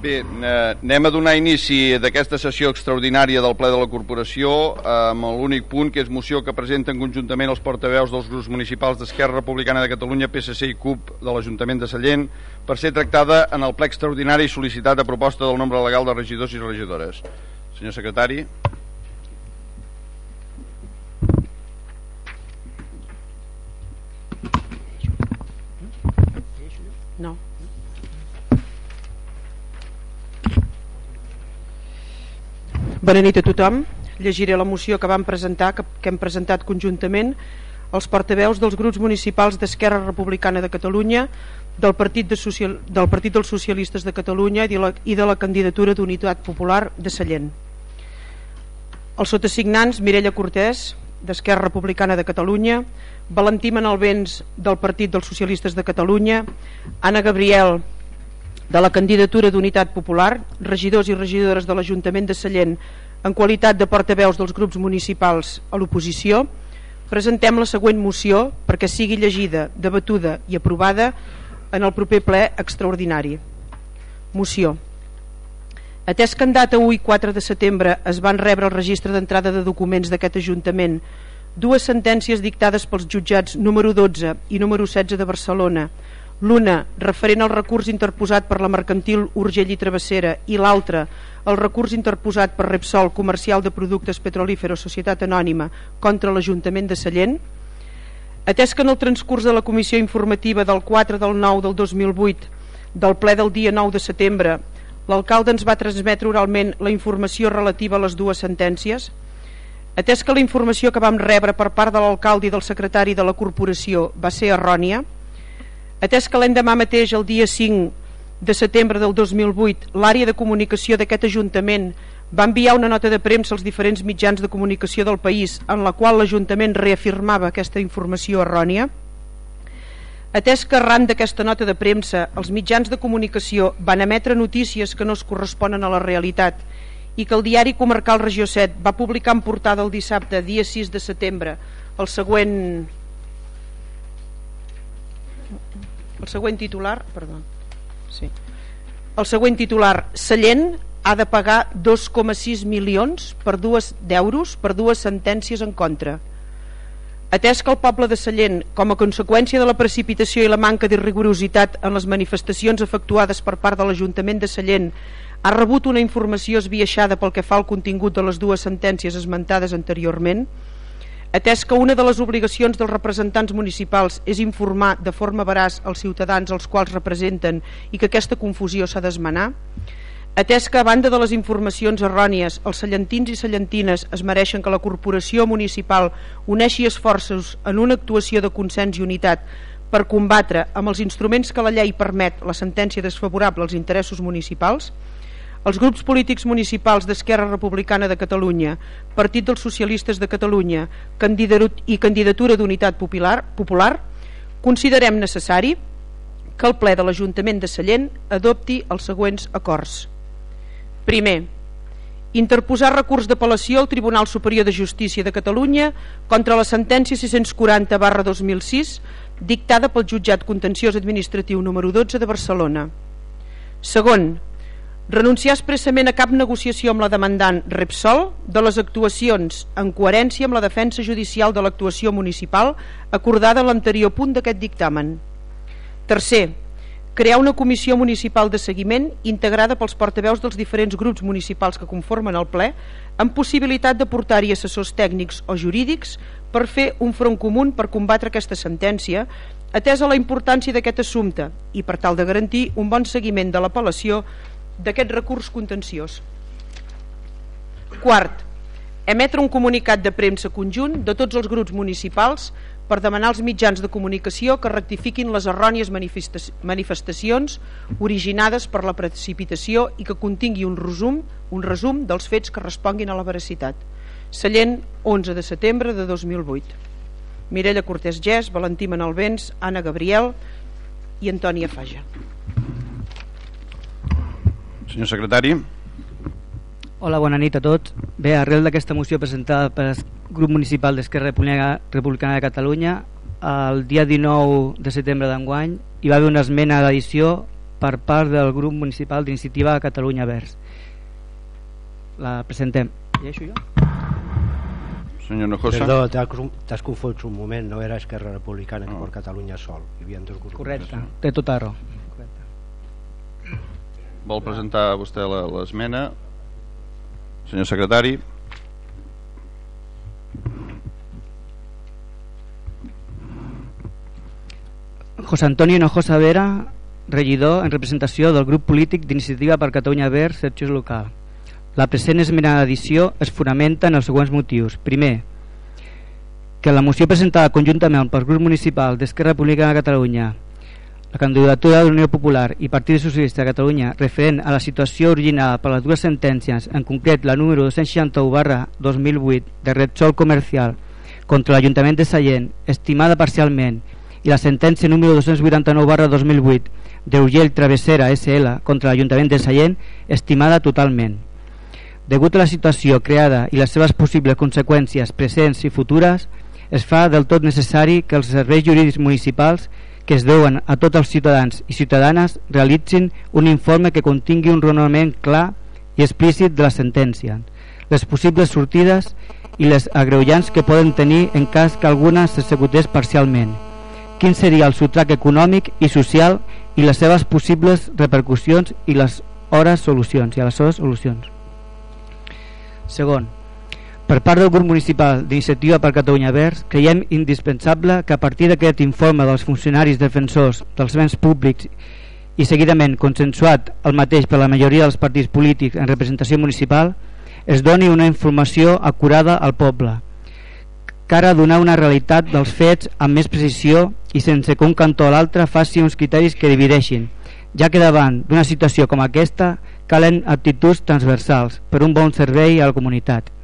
Bé, eh, anem a donar inici d'aquesta sessió extraordinària del ple de la corporació amb l'únic punt que és moció que presenten conjuntament els portaveus dels grups municipals d'Esquerra Republicana de Catalunya, PSC i CUP de l'Ajuntament de Sallent per ser tractada en el ple extraordinari sol·licitat a proposta del nombre legal de regidors i regidores. Senyor secretari. No. Bona nit a tothom. Llegiré la moció que vam presentar, que, que hem presentat conjuntament els portaveus dels grups municipals d'Esquerra Republicana de Catalunya, del Partit, de Social, del Partit dels Socialistes de Catalunya i de la, i de la candidatura d'Unitat Popular de Sallent. Els sotasignants Mireia Cortés, d'Esquerra Republicana de Catalunya, Valentí Manalbens, del Partit dels Socialistes de Catalunya, Anna Gabriel, de la candidatura d'Unitat Popular, regidors i regidores de l'Ajuntament de Sallent en qualitat de portaveus dels grups municipals a l'oposició, presentem la següent moció perquè sigui llegida, debatuda i aprovada en el proper ple extraordinari. Moció. Atès que en data 1 i 4 de setembre es van rebre el registre d'entrada de documents d'aquest Ajuntament dues sentències dictades pels jutjats número 12 i número 16 de Barcelona l'una referent al recurs interposat per la mercantil Urgell i Travessera i l'altra el recurs interposat per Repsol Comercial de Productes Petrolíferos Societat Anònima contra l'Ajuntament de Sallent. Atès que en el transcurs de la comissió informativa del 4 del 9 del 2008 del ple del dia 9 de setembre l'alcalde ens va transmetre oralment la informació relativa a les dues sentències. Atès que la informació que vam rebre per part de l'alcalde i del secretari de la corporació va ser errònia Atès que l'endemà mateix, el dia 5 de setembre del 2008, l'àrea de comunicació d'aquest Ajuntament va enviar una nota de premsa als diferents mitjans de comunicació del país en la qual l'Ajuntament reafirmava aquesta informació errònia, atès que arran d'aquesta nota de premsa els mitjans de comunicació van emetre notícies que no es corresponen a la realitat i que el diari comarcal Regió 7 va publicar en portada el dissabte, dia 6 de setembre, el següent el següent titular perdó, sí. el següent titular Sallent ha de pagar 2,6 milions per dues d'euros per dues sentències en contra atès que el poble de Sallent com a conseqüència de la precipitació i la manca de rigorositat en les manifestacions efectuades per part de l'Ajuntament de Sallent ha rebut una informació esbiaixada pel que fa al contingut de les dues sentències esmentades anteriorment Atès que una de les obligacions dels representants municipals és informar de forma veraç els ciutadans als quals representen i que aquesta confusió s'ha d'esmenar, atès que a banda de les informacions errònies els cellentins i cellentines es mereixen que la corporació municipal uneixi esforços en una actuació de consens i unitat per combatre amb els instruments que la llei permet la sentència desfavorable als interessos municipals, els grups polítics municipals d'Esquerra Republicana de Catalunya, Partit dels Socialistes de Catalunya i Candidatura d'Unitat Popular, Popular considerem necessari que el ple de l'Ajuntament de Sallent adopti els següents acords. Primer, interposar recurs d'apel·lació al Tribunal Superior de Justícia de Catalunya contra la sentència 640 barra 2006 dictada pel Jutjat Contenciós Administratiu número 12 de Barcelona. Segon, renunciar expressament a cap negociació amb la demandant Repsol de les actuacions en coherència amb la defensa judicial de l'actuació municipal acordada en l'anterior punt d'aquest dictamen. Tercer, crear una comissió municipal de seguiment integrada pels portaveus dels diferents grups municipals que conformen el ple amb possibilitat de portar-hi assessors tècnics o jurídics per fer un front comú per combatre aquesta sentència atesa la importància d'aquest assumpte i per tal de garantir un bon seguiment de l'apel·lació d'aquest recurs contenciós. Quart, emetre un comunicat de premsa conjunt de tots els grups municipals per demanar als mitjans de comunicació que rectifiquin les errònies manifestacions originades per la precipitació i que contingui un resum, un resum dels fets que responguin a la veracitat. Sallent, 11 de setembre de 2008. Mirella Cortés Gès, Valentí Manalbens, Anna Gabriel i Antònia Faja. Senyor secretari. Hola, bona nit a tots. Bé, arrel d'aquesta moció presentada pel grup municipal d'Esquerra Republicana de Catalunya, el dia 19 de setembre d'enguany hi va haver una esmena d'edició per part del grup municipal d'iniciativa Catalunya Verds. La presentem. Llegeixo jo? Senyor Nojosa. Perdó, t'has confós un moment, no era Esquerra Republicana no. per Catalunya sol. Hi havia dos grups. Correcte, té tota raó. Vol presentar vostè l'esmena? Senyor secretari. José Antonio Hinojosa Vera, regidor en representació del grup polític d'Iniciativa per Catalunya Verds, secció local. La present esmena d'edició es fonamenta en els següents motius. Primer, que la moció presentada conjuntament pel grup municipal d'Esquerra Republicana de Catalunya, la candidatura de l'Unió Popular i Partit Socialista de Catalunya referent a la situació originada per les dues sentències, en concret la número 261 barra 2008 de Repsol Comercial contra l'Ajuntament de Sallent, estimada parcialment i la sentència número 289 barra 2008 d'Urgell Travessera SL contra l'Ajuntament de Sallent estimada totalment. Degut a la situació creada i les seves possibles conseqüències presents i futures, es fa del tot necessari que els serveis jurídics municipals que es deuen a tots els ciutadans i ciutadanes realitzin un informe que contingui un raonament clar i explícit de la sentència, les possibles sortides i les agreujants que poden tenir en cas que alguna s'executés parcialment quin seria el sotrac econòmic i social i les seves possibles repercussions i les hores solucions i les seves solucions. Segon, per part del grup municipal d'Iniciativa per Catalunya Verds, creiem indispensable que a partir d'aquest informe dels funcionaris defensors dels béns públics i seguidament consensuat el mateix per la majoria dels partits polítics en representació municipal, es doni una informació acurada al poble, cara a donar una realitat dels fets amb més precisió i sense que un cantó o l'altre faci uns criteris que divideixin, ja que davant d'una situació com aquesta calen actituds transversals per un bon servei a la comunitat.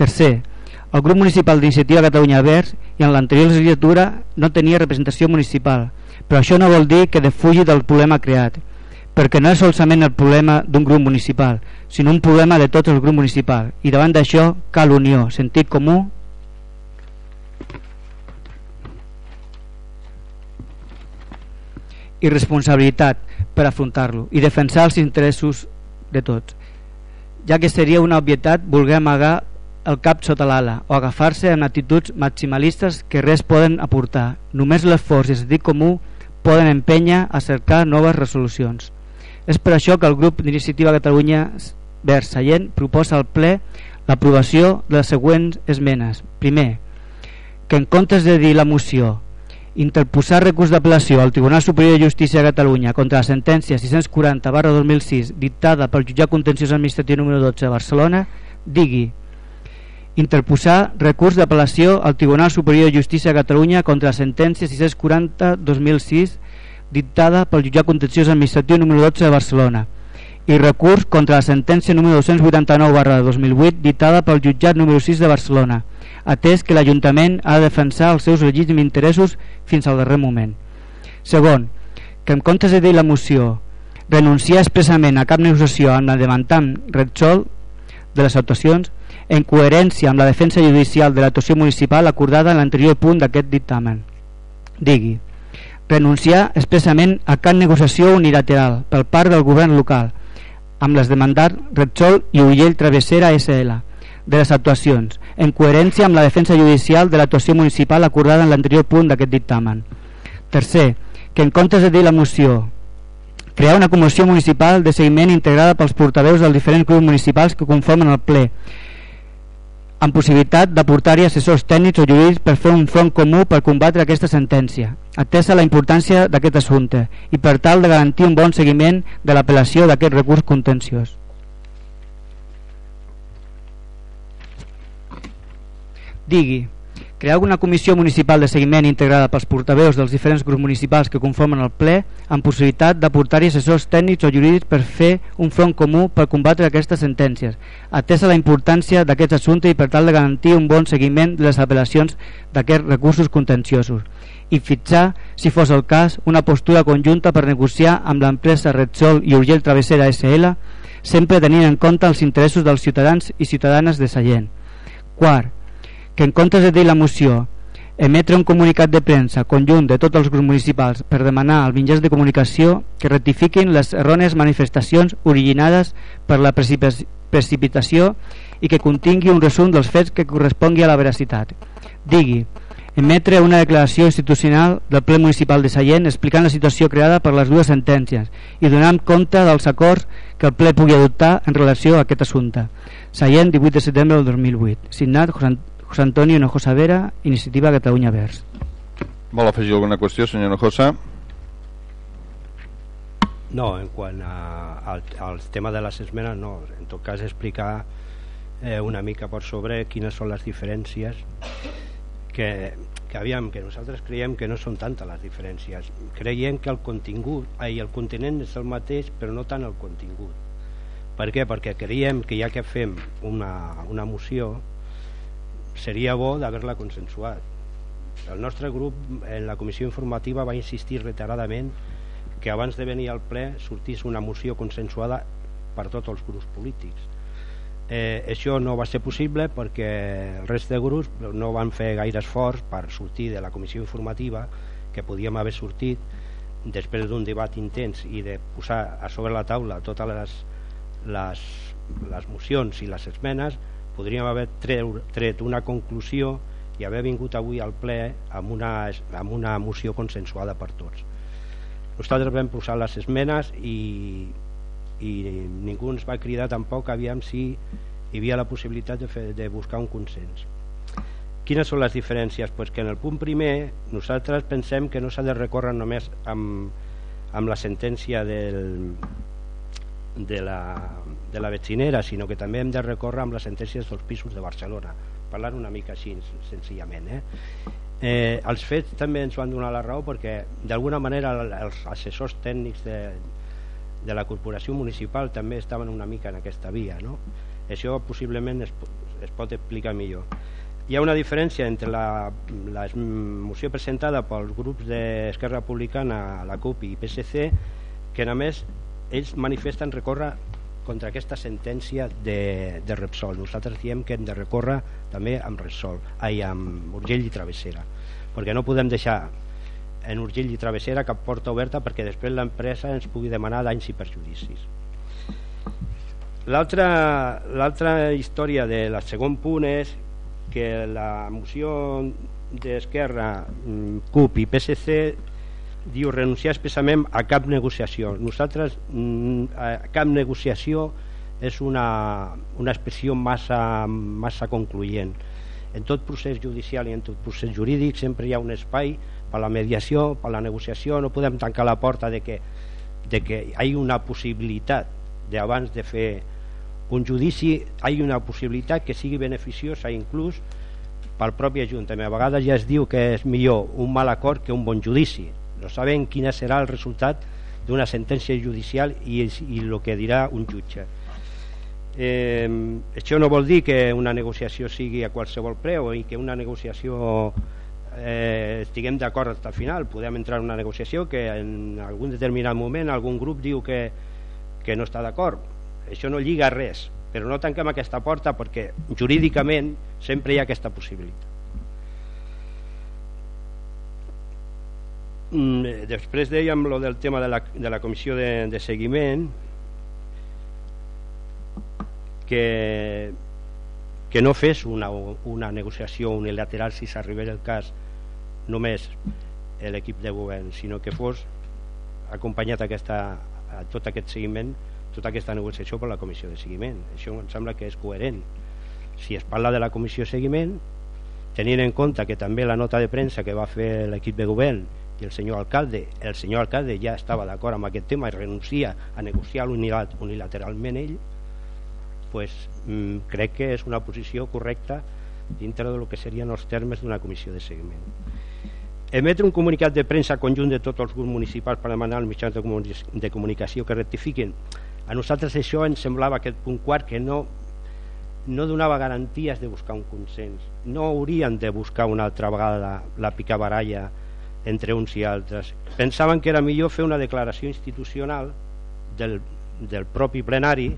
Tercer, el grup municipal d'Iniciativa Catalunya Verds i en l'anterior legislatura no tenia representació municipal, però això no vol dir que defugi del problema creat, perquè no és solament el problema d'un grup municipal, sinó un problema de tot el grup municipal, i davant d'això cal unió, sentit comú. I responsabilitat per afrontar-lo i defensar els interessos de tots. Ja que seria una obvietat voler amagar el cap sota l'ala o agafar-se en actituds maximalistes que res poden aportar. Només l'esforç i el sentit comú poden empènyer a cercar noves resolucions. És per això que el grup d'Iniciativa Catalunya Vers proposa al ple l'aprovació de les següents esmenes. Primer, que en comptes de dir la moció interposar recurs d'apel·lació al Tribunal Superior de Justícia de Catalunya contra la sentència 640 barra 2006 dictada pel jutjat contenciós administratiu número 12 de Barcelona digui interposar recurs d'apel·lació al Tribunal Superior de Justícia de Catalunya contra la sentència 640 2006 dictada pel jutjat contenciós administratiu número 12 de Barcelona i recurs contra la sentència número 289 barra 2008 dictada pel jutjat número 6 de Barcelona atès que l'Ajuntament ha de defensar els seus legítims interessos fins al darrer moment. Segon, que en comptes de dir la moció renunciar expressament a cap negociació amb la demandant Repsol de les actuacions en coherència amb la defensa judicial de l'actuació municipal acordada en l'anterior punt d'aquest dictamen. Digui, renunciar expressament a cap negociació unilateral per part del govern local amb les demandants Repsol i Ullell Travessera SL de les actuacions, en coherència amb la defensa judicial de l'actuació municipal acordada en l'anterior punt d'aquest dictamen. Tercer, que en comptes de dir la moció crear una comissió municipal de seguiment integrada pels portaveus dels diferents grups municipals que conformen el ple amb possibilitat d'aportar-hi assessors tècnics o jurídics per fer un front comú per combatre aquesta sentència, atesa la importància d'aquest assumpte i per tal de garantir un bon seguiment de l'apel·lació d'aquest recurs contenciós. digui crear una comissió municipal de seguiment integrada pels portaveus dels diferents grups municipals que conformen el ple amb possibilitat d'aportar-hi assessors tècnics o jurídics per fer un front comú per combatre aquestes sentències, atesa la importància d'aquest assumpte i per tal de garantir un bon seguiment de les apel·lacions d'aquests recursos contenciosos i fixar, si fos el cas, una postura conjunta per negociar amb l'empresa Redsol i Urgell Travessera SL, sempre tenint en compte els interessos dels ciutadans i ciutadanes de Sallent. Quart, que en comptes de dir la moció emetre un comunicat de premsa conjunt de tots els grups municipals per demanar als mitjans de comunicació que rectifiquin les errònies manifestacions originades per la precipitació i que contingui un resum dels fets que correspongui a la veracitat. Digui, emetre una declaració institucional del ple municipal de Sallent explicant la situació creada per les dues sentències i donant compte dels acords que el ple pugui adoptar en relació a aquest assumpte. Sallent, 18 de setembre del 2008. Signat José Antonio Hinojosa Vera, Iniciativa Catalunya Verds. Vol afegir alguna qüestió, senyor Hinojosa? No, en quant a, al, al tema de les esmenes, no. En tot cas, explicar eh, una mica per sobre quines són les diferències que, que, aviam, que nosaltres creiem que no són tantes les diferències. Creiem que el contingut, ai, el continent és el mateix, però no tant el contingut. Per què? Perquè creiem que ja que fem una, una moció seria bo d'haver-la consensuat. El nostre grup en la comissió informativa va insistir reiteradament que abans de venir al ple sortís una moció consensuada per tots els grups polítics. Eh, això no va ser possible perquè el rest de grups no van fer gaire esforç per sortir de la comissió informativa que podíem haver sortit després d'un debat intens i de posar a sobre la taula totes les, les, les mocions i les esmenes podríem haver tret una conclusió i haver vingut avui al ple amb una, amb una moció consensuada per tots. Nosaltres vam posar les esmenes i, i ningú ens va cridar tampoc aviam si hi havia la possibilitat de, fer, de buscar un consens. Quines són les diferències? Pues que en el punt primer nosaltres pensem que no s'ha de recórrer només amb, amb la sentència del, de la, de la vetzinera, sinó que també hem de recórrer amb les sentències dels pisos de Barcelona, parlant una mica així, senzillament. Eh? Eh, els fets també ens van donar la raó perquè d'alguna manera els assessors tècnics de, de la corporació municipal també estaven una mica en aquesta via. No? Això possiblement es, es pot explicar millor. Hi ha una diferència entre la, la moció presentada pels grups d'Esquerra Republicana, la CUP i PSC, que només ells manifesten recórrer contra aquesta sentència de, de Repsol. Nosaltres diem que hem de recórrer també amb Repsol, ai, amb Urgell i Travessera, perquè no podem deixar en Urgell i Travessera cap porta oberta perquè després l'empresa ens pugui demanar danys i perjudicis. L'altra història del segon punt és que la moció d'Esquerra, mm, CUP i PSC diu renunciar expressament a cap negociació. Nosaltres mm, a cap negociació és una, una expressió massa, massa concloent. En tot procés judicial i en tot procés jurídic sempre hi ha un espai per la mediació, per la negociació. No podem tancar la porta de que, de que hi ha una possibilitat d'abans de fer un judici hi ha una possibilitat que sigui beneficiosa inclús pel propi Ajuntament. A vegades ja es diu que és millor un mal acord que un bon judici no sabem quin serà el resultat d'una sentència judicial i, i el que dirà un jutge. Eh, això no vol dir que una negociació sigui a qualsevol preu i que una negociació eh, estiguem d'acord fins al final. Podem entrar en una negociació que en algun determinat moment algun grup diu que, que no està d'acord. Això no lliga res però no tanquem aquesta porta perquè jurídicament sempre hi ha aquesta possibilitat Mm, eh, després dèiem lo del tema de la, de la comissió de, de seguiment que, que no fes una, una negociació unilateral si s'arribés el cas només l'equip de govern sinó que fos acompanyat aquesta, a tot aquest seguiment tota aquesta negociació per la comissió de seguiment. Això em sembla que és coherent. Si es parla de la comissió de seguiment tenint en compte que també la nota de premsa que va fer l'equip de govern i el senyor alcalde, el senyor alcalde ja estava d'acord amb aquest tema i renuncia a negociar unilateralment ell pues, mm, crec que és una posició correcta dintre del que serien els termes d'una comissió de seguiment. Emetre un comunicat de premsa conjunt de tots els grups municipals per demanar als mitjans de, comuni de comunicació que rectifiquin. A nosaltres això ens semblava aquest punt quart que no, no donava garanties de buscar un consens. No haurien de buscar una altra vegada la picabaralla entre uns i altres. Pensaven que era millor fer una declaració institucional del, del propi plenari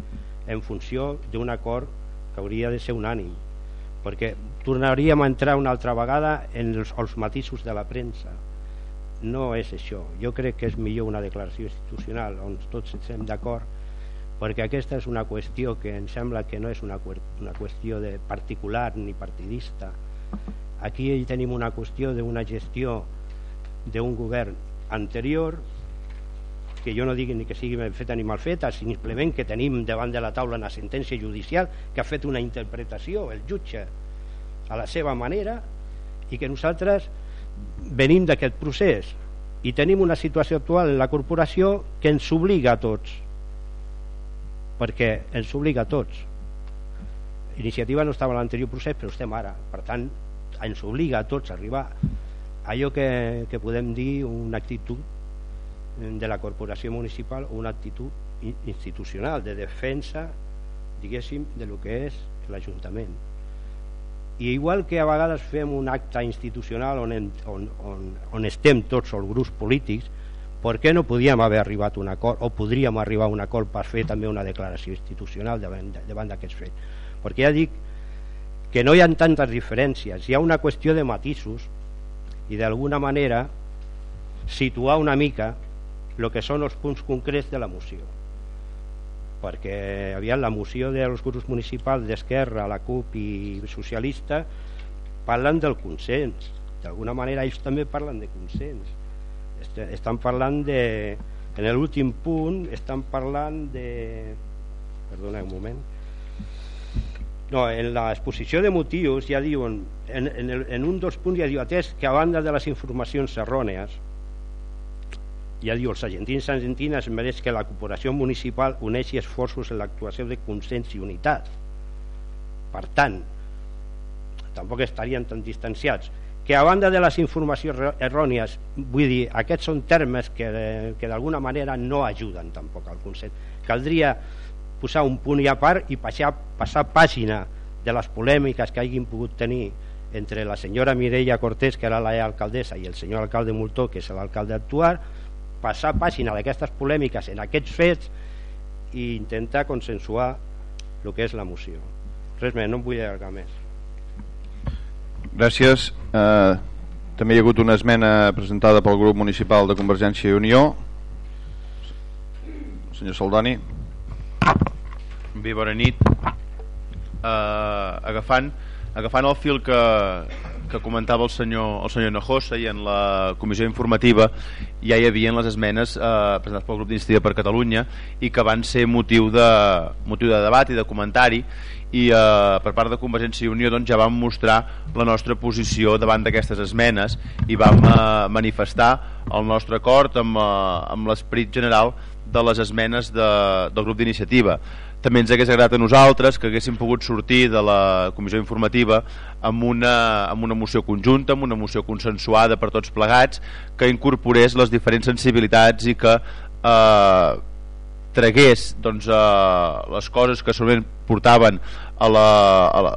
en funció d'un acord que hauria de ser unànim. perquè tornaríem a entrar una altra vegada en els, els matisos de la premsa no és això jo crec que és millor una declaració institucional on tots estem d'acord perquè aquesta és una qüestió que em sembla que no és una, una qüestió de particular ni partidista aquí tenim una qüestió d'una gestió d'un govern anterior que jo no digui ni que sigui ben feta ni mal feta, simplement que tenim davant de la taula una sentència judicial que ha fet una interpretació, el jutge, a la seva manera, i que nosaltres venim d'aquest procés. I tenim una situació actual en la corporació que ens obliga a tots perquè ens obliga a tots. Iniciativa no estava en l'anterior procés però estem ara. Per tant ens obliga a tots a arribar allò que, que podem dir una actitud de la corporació municipal o una actitud institucional de defensa diguéssim de lo que és l'Ajuntament. I igual que a vegades fem un acte institucional on, on, on, on estem tots els grups polítics per què no podíem haver arribat a un acord o podríem arribar a un acord per fer també una declaració institucional davant d'aquests fets perquè ja dic que no hi ha tantes diferències. Hi ha una qüestió de matisos i d'alguna manera situar una mica el que són els punts concrets de la moció. Perquè havia la moció dels grups municipals d'Esquerra, la CUP i Socialista parlen del consens. D'alguna manera ells també parlen de consens. Estan parlant de en l'últim punt estan parlant de perdona un moment no, en l'exposició de motius ja diuen en, en, el, en un dels punts ja diu atès que a banda de les informacions errònies ja diu, els argentins i argentines mereix que la corporació municipal uneixi esforços en l'actuació de consens i unitat. Per tant, tampoc estarien tan distanciats. Que a banda de les informacions errònies, vull dir, aquests són termes que, que d'alguna manera no ajuden tampoc al consens. Caldria posar un punt i a part i passar, passar pàgina de les polèmiques que hagin pogut tenir entre la senyora Mireia Cortés, que era l'alcaldessa, i el senyor alcalde Multó, que és l'alcalde actual, passar pàgina d'aquestes polèmiques en aquests fets i intentar consensuar el que és la moció. Res més, no em vull allargar més. Gràcies. Eh, també hi ha hagut una esmena presentada pel grup municipal de Convergència i Unió. Senyor Saldani bé, bona nit. Eh, agafant agafant el fil que, que comentava el senyor, el senyor Nojosa i en la comissió informativa ja hi havia les esmenes eh, presentades pel grup d'Iniciativa per Catalunya i que van ser motiu de, motiu de debat i de comentari. I eh, per part de Convergència i Unió doncs, ja vam mostrar la nostra posició davant d'aquestes esmenes i vam eh, manifestar el nostre acord amb, eh, amb l'esperit general de les esmenes de, del grup d'iniciativa també ens hagués agradat a nosaltres que haguéssim pogut sortir de la comissió informativa amb una, amb una moció conjunta, amb una moció consensuada per tots plegats, que incorporés les diferents sensibilitats i que eh, tragués doncs, eh, les coses que solament portaven a la, a la,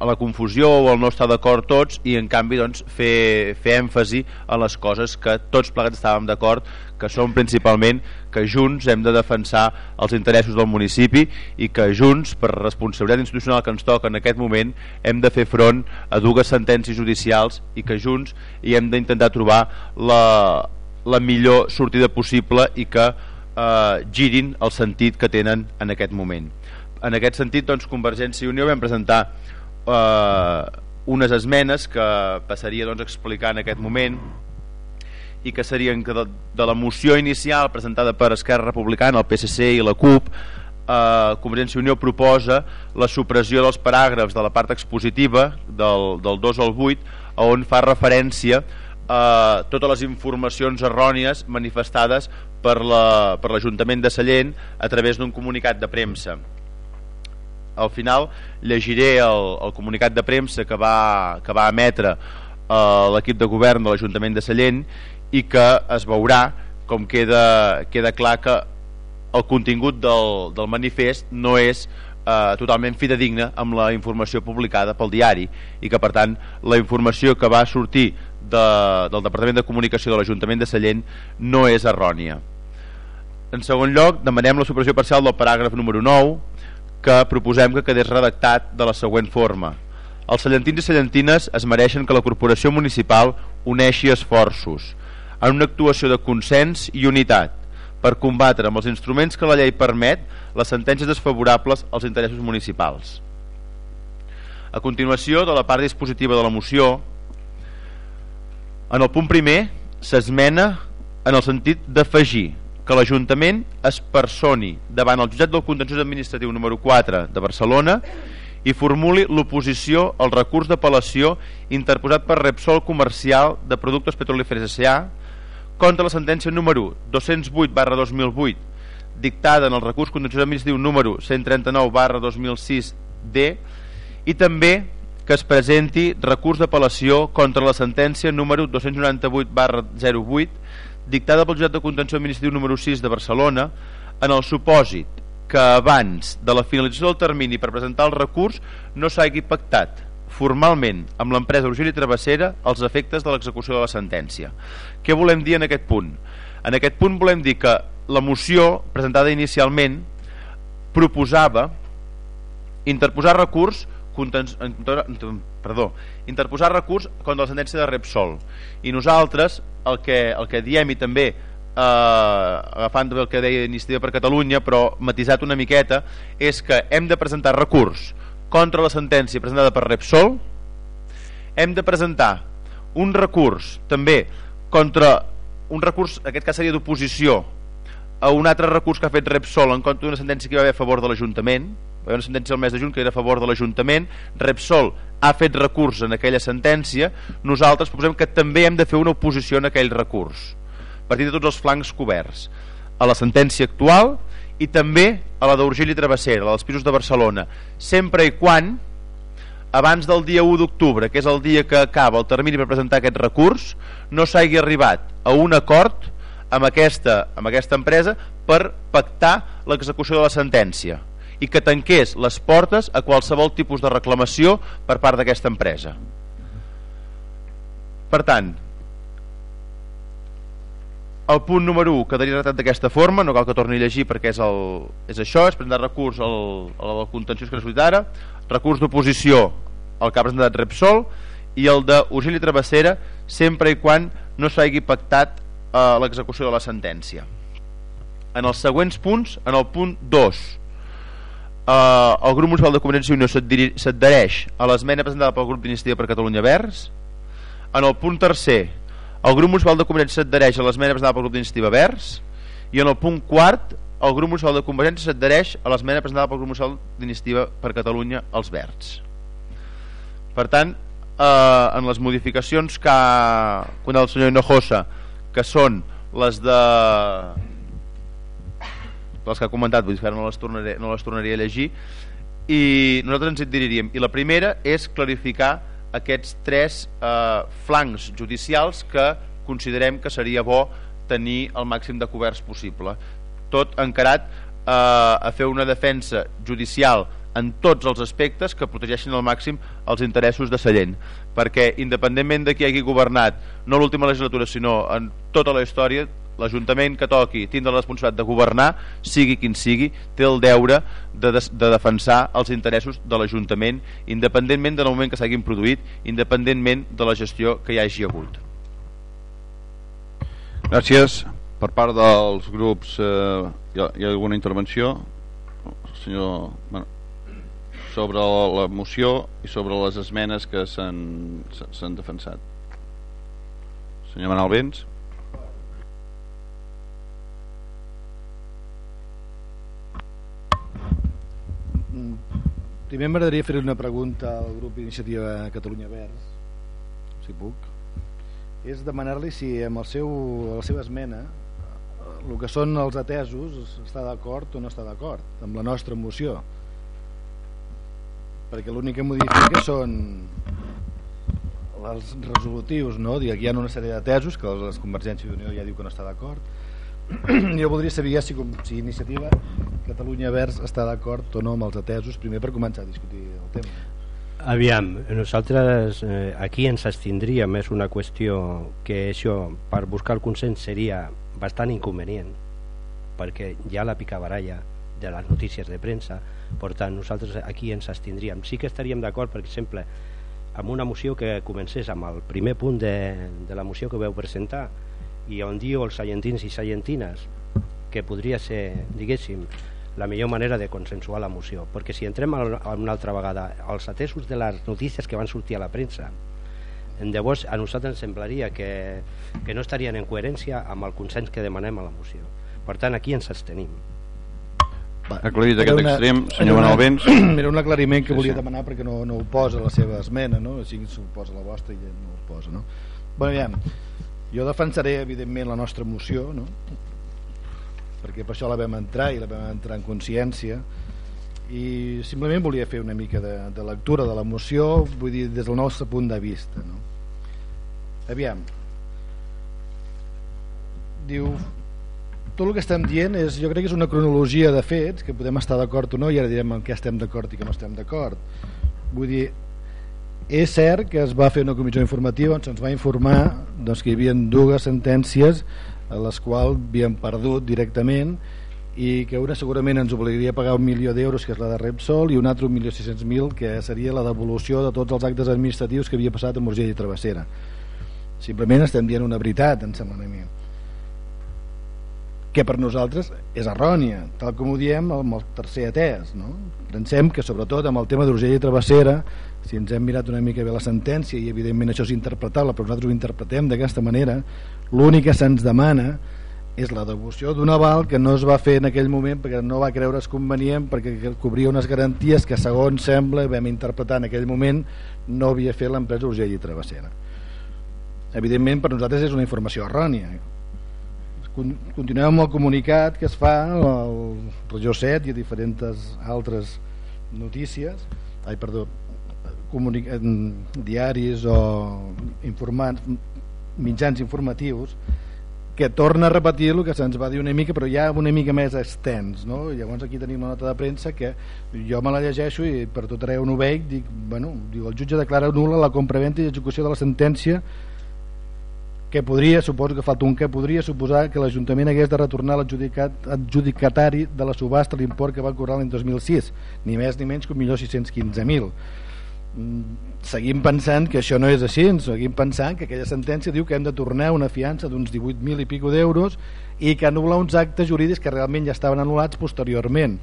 a la confusió o al no estar d'acord tots i en canvi doncs, fer, fer èmfasi en les coses que tots plegats estàvem d'acord que són principalment que junts hem de defensar els interessos del municipi i que junts, per responsabilitat institucional que ens toca en aquest moment, hem de fer front a dues sentències judicials i que junts hi hem d'intentar trobar la, la millor sortida possible i que eh, girin el sentit que tenen en aquest moment. En aquest sentit, doncs, Convergència i Unió vam presentar eh, unes esmenes que passaria doncs, a explicar en aquest moment i que serien que de, de la moció inicial presentada per Esquerra Republicana, el PSC i la CUP eh, Convergència i Unió proposa la supressió dels paràgrafs de la part expositiva del, del 2 al 8 on fa referència a totes les informacions errònies manifestades per l'Ajuntament la, per de Sallent a través d'un comunicat de premsa. Al final llegiré el, el comunicat de premsa que va, que va emetre eh, l'equip de govern de l'Ajuntament de Sallent i que es veurà com queda, queda clar que el contingut del, del manifest no és eh, totalment fidedigne amb la informació publicada pel diari i que per tant la informació que va sortir de, del Departament de Comunicació de l'Ajuntament de Sallent no és errònia. En segon lloc, demanem la supressió parcial del paràgraf número 9 que proposem que quedés redactat de la següent forma. Els cellentins i cellentines es mereixen que la corporació municipal uneixi esforços en una actuació de consens i unitat per combatre amb els instruments que la llei permet les sentències desfavorables als interessos municipals. A continuació de la part dispositiva de la moció, en el punt primer s'esmena en el sentit d'afegir que l'Ajuntament es personi davant el jutjat del contenciós administratiu número 4 de Barcelona i formuli l'oposició al recurs d'apel·lació interposat per Repsol Comercial de Productes Petrolíferes S.A. contra la sentència número 208 barra 2008 dictada en el recurs contenciós administratiu número 139 barra 2006 D i també que es presenti recurs d'apel·lació contra la sentència número 298 barra 08 dictada pel jutjat de contenció administratiu número 6 de Barcelona en el supòsit que abans de la finalització del termini per presentar el recurs no s'hagi pactat formalment amb l'empresa Urgell i Travessera els efectes de l'execució de la sentència. Què volem dir en aquest punt? En aquest punt volem dir que la moció presentada inicialment proposava interposar recurs perdó, interposar recurs contra la sentència de Repsol i nosaltres el que, el que diem i també eh, agafant el que deia Iniciativa per Catalunya però matisat una miqueta és que hem de presentar recurs contra la sentència presentada per Repsol hem de presentar un recurs també contra un recurs, en aquest cas seria d'oposició a un altre recurs que ha fet Repsol en contra d'una sentència que va haver a favor de l'Ajuntament. Va haver una sentència al mes de juny que era a favor de l'Ajuntament. Repsol ha fet recurs en aquella sentència. Nosaltres proposem que també hem de fer una oposició en aquell recurs. A partir de tots els flancs coberts. A la sentència actual i també a la d'Urgell i Travessera la dels pisos de Barcelona sempre i quan abans del dia 1 d'octubre que és el dia que acaba el termini per presentar aquest recurs no s'hagi arribat a un acord amb aquesta, amb aquesta empresa per pactar l'execució de la sentència i que tanqués les portes a qualsevol tipus de reclamació per part d'aquesta empresa. Per tant, el punt número 1 quedaria redactat d'aquesta forma, no cal que torni a llegir perquè és, el, és això, és presentar recurs al, al contenciós que ha ara, recurs d'oposició al que ha presentat Repsol i el d'Urgell i Travessera sempre i quan no s'hagi pactat eh, l'execució de la sentència. En els següents punts, en el punt 2, eh, el grup municipal de Convergència i Unió s'adhereix a l'esmena presentada pel grup d'Iniciativa per Catalunya Verds en el punt tercer el grup municipal de Convergència s'adhereix a l'esmena presentada pel grup d'Iniciativa Verds i en el punt quart el grup municipal de Convergència s'adhereix a l'esmena presentada pel grup municipal d'Iniciativa per Catalunya els Verds. Per tant eh, en les modificacions que ha el senyor Hinojosa que són les de les que ha comentat, vull dir no les, tornaré, no les tornaria a llegir i nosaltres ens diríem i la primera és clarificar aquests tres eh, flancs judicials que considerem que seria bo tenir el màxim de coberts possible. Tot encarat eh, a fer una defensa judicial en tots els aspectes que protegeixin al màxim els interessos de Sallent. Perquè independentment de qui hagi governat no l'última legislatura sinó en tota la història l'Ajuntament que toqui tindre la responsabilitat de governar, sigui quin sigui, té el deure de, de, de defensar els interessos de l'Ajuntament, independentment del moment que s'hagin produït, independentment de la gestió que hi hagi hagut. Gràcies. Per part dels grups, eh, hi, ha, hi ha alguna intervenció? Senyor... Bueno, sobre la moció i sobre les esmenes que s'han defensat. Senyor Manal Vents. Primer m'agradaria fer una pregunta al grup Iniciativa Catalunya Verds, si puc. És demanar-li si amb el seu, la seva esmena el que són els atesos està d'acord o no està d'acord amb la nostra moció perquè l'únic que modifica són els resolutius no? Hi ha una sèrie de tesos que les Convergència i Unió ja diu que no està d'acord jo voldria saber si, com, si Iniciativa Catalunya Verds està d'acord o no amb els atesos, primer per començar a discutir el tema. Aviam, nosaltres eh, aquí ens abstindríem, és una qüestió que això, per buscar el consens seria bastant inconvenient, perquè ha la picabaralla de les notícies de premsa, per tant nosaltres aquí ens abstindríem. Sí que estaríem d'acord, per exemple, amb una moció que comencés amb el primer punt de, de la moció que veu presentar i on diu els sallentins i sallentines que podria ser, diguéssim, la millor manera de consensuar la moció. Perquè si entrem una altra vegada als atesos de les notícies que van sortir a la premsa llavors a nosaltres ens semblaria que, que no estarien en coherència amb el consens que demanem a la moció. Per tant aquí ens abstenim. Aclarit aquest una, extrem, senyor Manel Vents era un aclariment que volia demanar perquè no, no ho posa la seva esmena no? així s'ho posa la vostra i no ho posa no? bueno, ja, jo defensaré evidentment la nostra moció no? perquè per això la vam entrar i la vam entrar en consciència i simplement volia fer una mica de, de lectura de l'emoció vull dir des del nostre punt de vista no? aviam diu tot el que estem dient és, jo crec que és una cronologia de fets que podem estar d'acord o no i ara direm en què estem d'acord i que no estem d'acord vull dir és cert que es va fer una comissió informativa on se'ns va informar doncs, que hi havia dues sentències a les quals havíem perdut directament i que una segurament ens obligaria a pagar un milió d'euros que és la de Repsol i un altre un milió sis mil que seria la devolució de tots els actes administratius que havia passat a Morgell i Travessera simplement estem dient una veritat em sembla a mi que per nosaltres és errònia tal com ho diem amb el tercer atès no? pensem que sobretot amb el tema d'Urgell i Travessera si ens hem mirat una mica bé la sentència i evidentment això és interpretable però nosaltres ho interpretem d'aquesta manera l'únic que se'ns demana és la devoció d'un aval que no es va fer en aquell moment perquè no va creure's convenient perquè cobria unes garanties que segons sembla vam interpretar en aquell moment no havia fet l'empresa Urgell i Travessera. Evidentment per nosaltres és una informació errònia. Continuem amb el comunicat que es fa al Regió 7 i a diferents altres notícies. Ai perdó diaris o informats, mitjans informatius que torna a repetir el que se'ns va dir una mica però ja una mica més extens no? llavors aquí tenim la nota de premsa que jo me la llegeixo i per tot arreu no veig dic, bueno, diu, el jutge declara nul·la la compraventa i execució de la sentència que podria, suposo que falta un que podria suposar que l'Ajuntament hagués de retornar l'adjudicatari de la subhasta l'import que va cobrar l'any 2006 ni més ni menys que 1.615.000 Mm, seguim pensant que això no és així seguim pensant que aquella sentència diu que hem de tornar una fiança d'uns 18.000 i pico d'euros i que anul·la uns actes jurídics que realment ja estaven anul·lats posteriorment.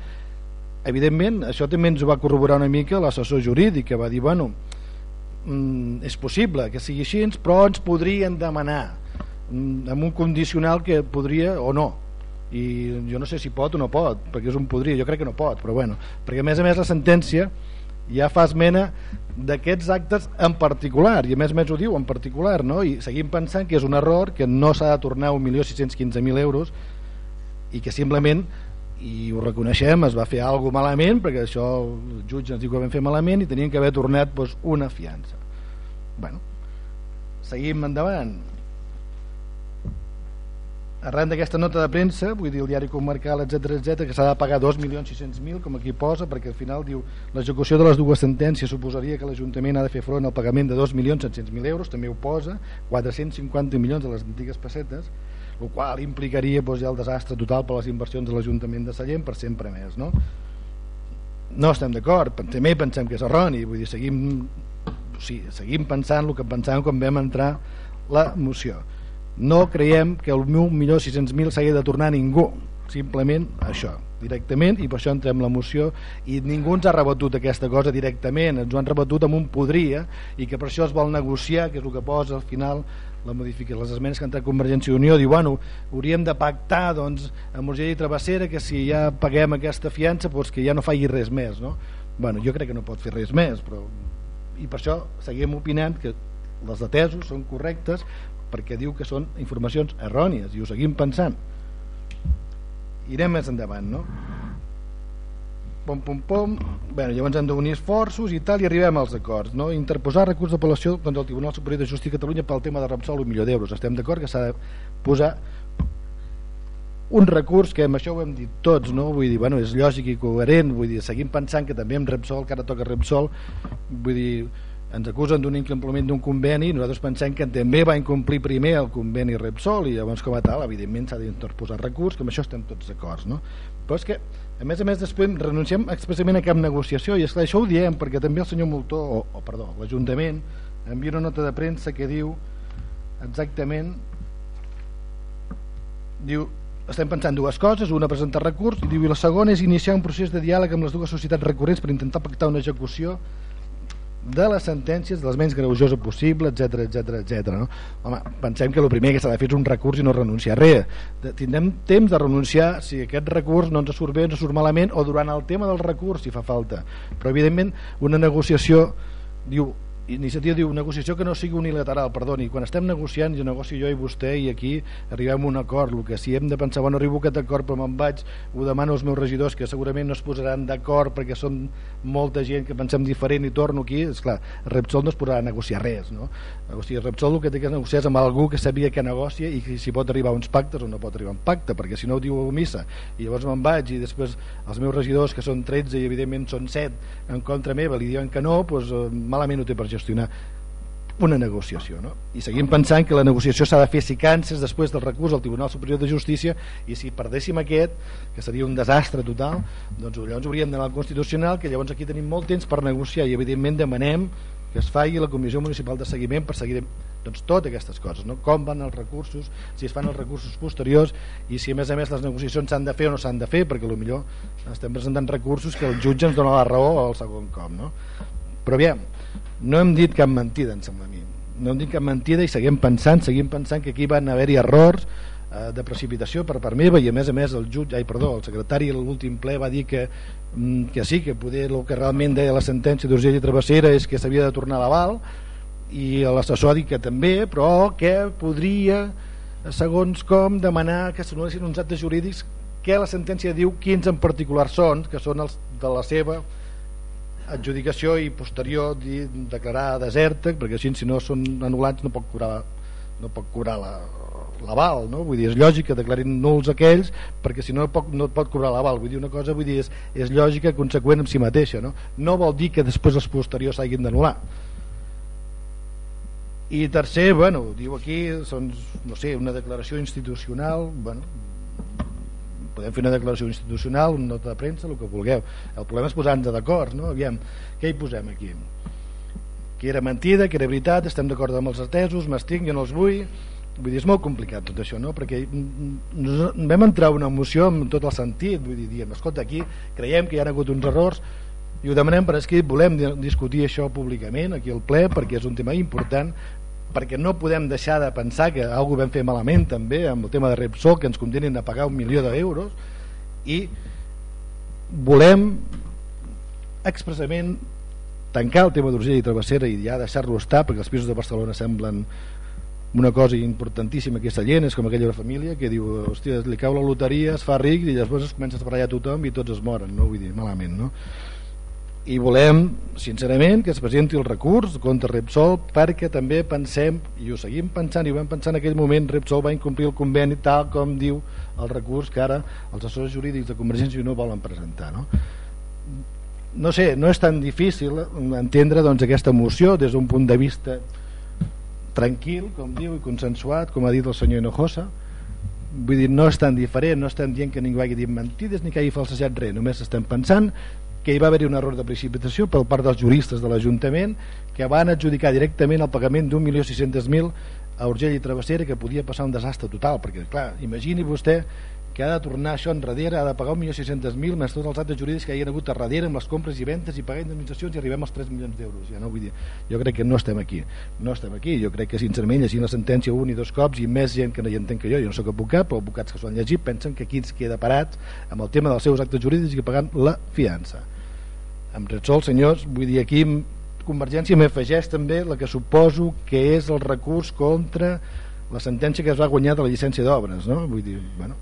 Evidentment això també ens ho va corroborar una mica l'assessor jurídic que va dir bueno, mm, és possible que sigui així però ens podrien demanar mm, amb un condicional que podria o no. I jo no sé si pot o no pot perquè és un podria, jo crec que no pot però bueno, perquè a més a més la sentència ja fa esmena d'aquests actes en particular i a més més ho diu en particular no? i seguim pensant que és un error que no s'ha de tornar 1.615.000 euros i que simplement i ho reconeixem, es va fer alguna malament perquè això el jutge ens diu que vam fer malament i tenien que haver tornat doncs, una fiança bueno, seguim endavant arran d'aquesta nota de premsa, vull dir el diari comarcal, etc etc, que s'ha de pagar 2.600.000, com aquí posa, perquè al final diu l'execució de les dues sentències suposaria que l'Ajuntament ha de fer front al pagament de 2.700.000 euros, també ho posa, 450 milions de les antigues pessetes, el qual implicaria doncs, ja el desastre total per les inversions de l'Ajuntament de Sallent per sempre més, no? No estem d'acord, també pensem que és erroni, vull dir, seguim, sí, seguim pensant el que pensàvem quan vam entrar la moció no creiem que el meu millor 600.000 s'hagi de tornar a ningú. Simplement això, directament i per això entrem la moció i ningú ens ha rebatut aquesta cosa directament, ens ho han rebatut amb un podria i que per això es vol negociar que és el que posa al final la modifica, les esmenes que ha entrat Convergència i Unió. Diu, bueno, hauríem de pactar doncs, amb Urgell i Travessera que si ja paguem aquesta fiança doncs que ja no faci res més no? bueno, jo crec que no pot fer res més però... i per això seguim opinant que les atesos són correctes perquè diu que són informacions errònies i ho seguim pensant irem més endavant no? pom pom pom bueno, llavors hem d'unir esforços i tal i arribem als acords no? interposar recurs d'apel·lació contra el Tribunal Superior de Justícia de Catalunya pel tema de Repsol un milió d'euros estem d'acord que s'ha de posar un recurs que amb això ho hem dit tots no? vull dir, bueno, és lògic i coherent vull dir, seguim pensant que també amb Repsol que ara toca Repsol vull dir, ens acusen d'un incompliment d'un conveni nosaltres pensem que també va incomplir primer el conveni Repsol i llavors com a tal evidentment s'ha d'interposar recurs que amb això estem tots d'acord no? però és que a més a més després renunciem expressament a cap negociació i esclar, això ho diem perquè també el senyor Moltó o, o perdó, l'Ajuntament envia una nota de premsa que diu exactament diu estem pensant dues coses, una presentar recurs diu i la segona és iniciar un procés de diàleg amb les dues societats recurrents per intentar pactar una execució de les sentències de les menys greujosa possible, etc etc etc. No? Home, pensem que el primer que s'ha de fer és un recurs i no renunciar a res. Tindrem temps de renunciar si aquest recurs no ens surt bé, ens surt malament o durant el tema del recurs si fa falta. Però evidentment una negociació diu iniciativa diu negociació que no sigui unilateral, perdoni, quan estem negociant, jo negocio jo i vostè i aquí arribem a un acord, el que si hem de pensar, bueno, arribo a aquest acord però me'n vaig, ho demano als meus regidors que segurament no es posaran d'acord perquè són molta gent que pensem diferent i torno aquí, és clar, Repsol no es posarà a negociar res, no? O sigui, Repsol el que té que negociar és amb algú que sabia que negocia i si pot arribar a uns pactes o no pot arribar a un pacte, perquè si no ho diu a missa. I llavors me'n vaig i després els meus regidors que són 13 i evidentment són 7 en contra meva li diuen que no, doncs malament ho té per gestionar una negociació no? i seguim pensant que la negociació s'ha de fer si canses després del recurs al Tribunal Superior de Justícia i si perdéssim aquest que seria un desastre total doncs llavors hauríem d'anar al Constitucional que llavors aquí tenim molt temps per negociar i evidentment demanem que es faci la Comissió Municipal de Seguiment per seguir doncs, totes aquestes coses, no? com van els recursos, si es fan els recursos posteriors i si a més a més les negociacions s'han de fer o no s'han de fer, perquè millor estem presentant recursos que el jutge ens dona la raó al segon cop. No? Però aviam, no hem dit cap mentida em sembla a mi. No hem dit cap mentida i seguim pensant seguim pensant que aquí van haver-hi errors eh, de precipitació per part meva i a més a més el jutge, ai perdó, el secretari a l'últim ple va dir que, mm, que sí, que poder el que realment deia la sentència d'Urgell i Travessera és que s'havia de tornar a l'aval i l'assessor ha dit que també però que podria segons com demanar que s'anul·lessin uns actes jurídics que la sentència diu quins en particular són que són els de la seva adjudicació i posterior declarar deserta perquè així si no són anul·lats no pot cobrar, no pot cobrar l'aval la, no? vull dir, és lògic que declarin nuls aquells perquè si no pot, no pot cobrar l'aval vull dir una cosa vull dir, és, és lògica conseqüent amb si mateixa no? no vol dir que després els posteriors s'hagin d'anul·lar i tercer, bueno, diu aquí són, no sé, una declaració institucional bueno, podem fer una declaració institucional, una nota de premsa, el que vulgueu. El problema és posar-nos d'acord, no? Aviam, què hi posem aquí? Que era mentida, que era veritat, estem d'acord amb els atesos, m'estic, jo no els vull... Vull dir, és molt complicat tot això, no? Perquè vam entrar una emoció amb tot el sentit, vull dir, diem, escolta, aquí creiem que hi ha hagut uns errors i ho demanem per escrit, volem discutir això públicament aquí al ple perquè és un tema important perquè no podem deixar de pensar que algú vam fer malament també amb el tema de Repsol que ens condenen a pagar un milió d'euros i volem expressament tancar el tema d'Urgell i Travessera i ja deixar-lo estar perquè els pisos de Barcelona semblen una cosa importantíssima que és Sallent, és com aquella família que diu, hòstia, li cau la loteria, es fa ric i després es comença a barallar tothom i tots es moren, no? Vull dir, malament, no? I volem sincerament que es presenti el recurs contra Repsol perquè també pensem i ho seguim pensant i ho vam pensar en aquell moment Repsol va incomplir el conveni tal com diu el recurs que ara els assessors jurídics de Convergència no volen presentar no? no sé, no és tan difícil entendre doncs, aquesta moció des d'un punt de vista tranquil, com diu, i consensuat com ha dit el senyor Hinojosa vull dir, no és tan diferent, no estem dient que ningú hagi dit mentides ni que hagi falsejat res, només estem pensant que hi va haver un error de precipitació per part dels juristes de l'Ajuntament que van adjudicar directament el pagament d'un milió sis mil a Urgell i Travessera que podia passar un desastre total perquè clar, imagini vostè que ha de tornar això enrere, ha de pagar 1.600.000 més tots els actes jurídics que hi ha hagut a darrere amb les compres i ventes i pagar indemnitzacions i arribem als 3 milions d'euros ja no? Vull dir, jo crec que no estem aquí no estem aquí, jo crec que sincerament llegint la sentència un i dos cops i més gent que no hi entenc que jo jo no sóc advocat, però advocats que s'ho han llegit pensen que aquí ens queda parats amb el tema dels seus actes jurídics i pagant la fiança amb Repsol, senyors, vull dir aquí Convergència m'afegeix també la que suposo que és el recurs contra la sentència que es va guanyar de la llicència d'obres no? vull dir, bueno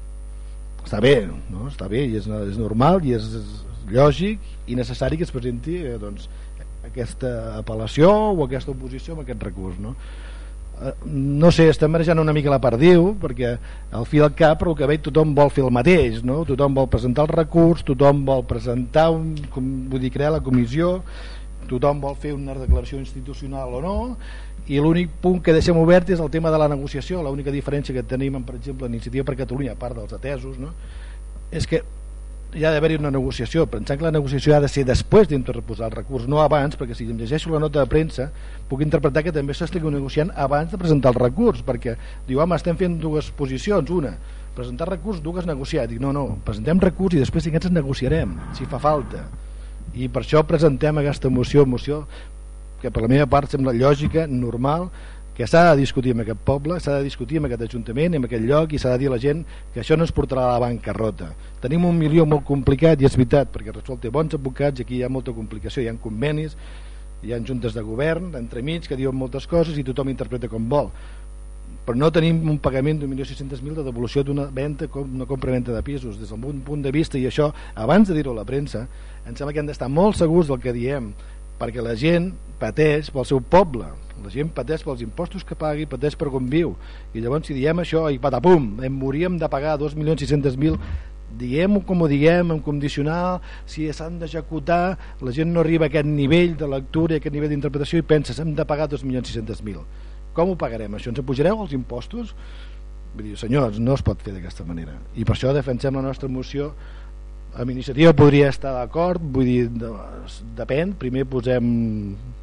està bé, no? està bé i és, és normal i és, és lògic i necessari que es presenti eh, doncs, aquesta apel·lació o aquesta oposició amb aquest recurs no? Eh, no sé, estem marejant una mica la perdiu perquè al fi del cap però el que veig tothom vol fer el mateix no? tothom vol presentar el recurs tothom vol presentar un, com, vull dir, crear la comissió tothom vol fer una declaració institucional o no i l'únic punt que deixem obert és el tema de la negociació l'única diferència que tenim per exemple en Iniciativa per Catalunya a part dels atesos no? és que hi ha d'haver-hi una negociació pensant que la negociació ha de ser després d'interposar el recurs no abans, perquè si em llegeixo la nota de premsa puc interpretar que també s'estigui negociant abans de presentar el recurs perquè diu, home, estem fent dues posicions una, presentar recurs, dues negociar. Dic, no, no, presentem recurs i després si aquests negociarem, si fa falta. I per això presentem aquesta moció moció que per la meva part sembla lògica, normal, que s'ha de discutir amb aquest poble, s'ha de discutir amb aquest ajuntament, en aquest lloc, i s'ha de dir a la gent que això no es portarà a la bancarrota. Tenim un milió molt complicat, i és veritat, perquè Repsol té bons advocats, aquí hi ha molta complicació, hi ha convenis, hi ha juntes de govern, entremig, que diuen moltes coses i tothom interpreta com vol. Però no tenim un pagament d'un milió de devolució d'una venda, una compra-venda de pisos. Des del punt de vista, i això, abans de dir-ho a la premsa, em sembla que hem d'estar molt segurs del que diem, perquè la gent pateix pel seu poble la gent pateix pels impostos que pagui pateix per com viu i llavors si diem això i patapum, em moríem de pagar 2.600.000 diem-ho com ho diguem, en condicional si s'han d'executar la gent no arriba a aquest nivell de lectura a aquest nivell d'interpretació i pensa, hem de pagar 2.600.000 com ho pagarem això? ens apujareu els impostos? Vull dir, senyors, no es pot fer d'aquesta manera i per això defensem la nostra moció amb iniciativa podria estar d'acord vull dir, depèn. Primer posem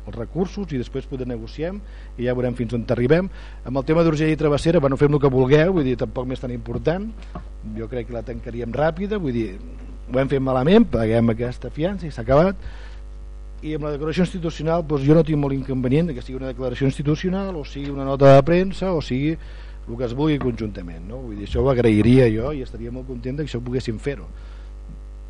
els recursos i després poder negociem i ja veurem fins on arribem. Amb el tema d'Urgell i Travessera bueno, fem el que vulgueu vull dir, tampoc més tan important. Jo crec que la tancaríem ràpida vull dir, ho hem fet malament paguem aquesta fiança i s'ha acabat. I amb la declaració institucional doncs jo no tinc molt inconvenient que sigui una declaració institucional o sigui una nota de premsa o sigui el que es vulgui conjuntament no? vull dir, això ho agrairia jo i estaria molt content que això poguéssim fer-ho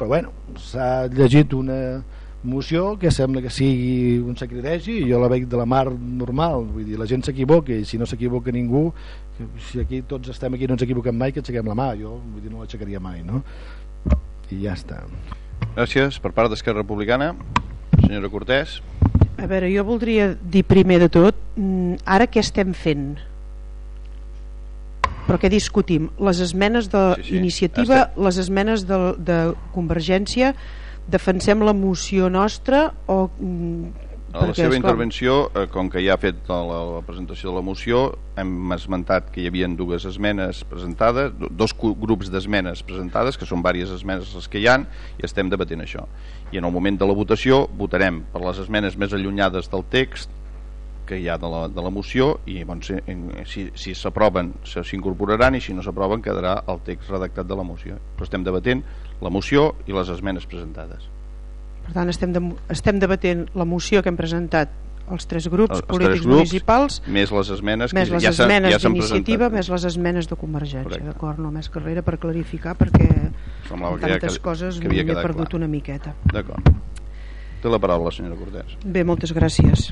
però bueno, s'ha llegit una moció que sembla que sigui un sacrilegi i jo la veig de la mar normal vull dir, la gent s'equivoca i si no s'equivoca ningú si aquí tots estem aquí no ens equivoquem mai que aixequem la mà jo vull dir, no l'aixecaria mai no? i ja està Gràcies, per part d'Esquerra Republicana senyora Cortés a veure, jo voldria dir primer de tot mm, ara què estem fent? Però què discutim? Les esmenes d'iniciativa, sí, sí. les esmenes de, de Convergència, defensem la moció nostra o... Mm, a la seva intervenció, eh, com que ja ha fet la, la presentació de la moció, hem esmentat que hi havia dues esmenes presentades, dos grups d'esmenes presentades, que són diverses esmenes les que hi han, i estem debatent això. I en el moment de la votació votarem per les esmenes més allunyades del text que hi ha de la, de la moció i bon, si si s'aproven si s'incorporaran i si no s'aproven quedarà el text redactat de la moció. Però estem debatent la moció i les esmenes presentades. Per tant estem, de, estem debatent la moció que hem presentat els tres grups els, polítics tres grups, municipals més les esmenes més les ja esmenes ja d'iniciativa més les esmenes de Convergència d'acord, no més carrera per clarificar perquè Semblava tantes que, coses m'he perdut clar. una miqueta. D'acord. Té la paraula senyora Cortés. Bé, moltes gràcies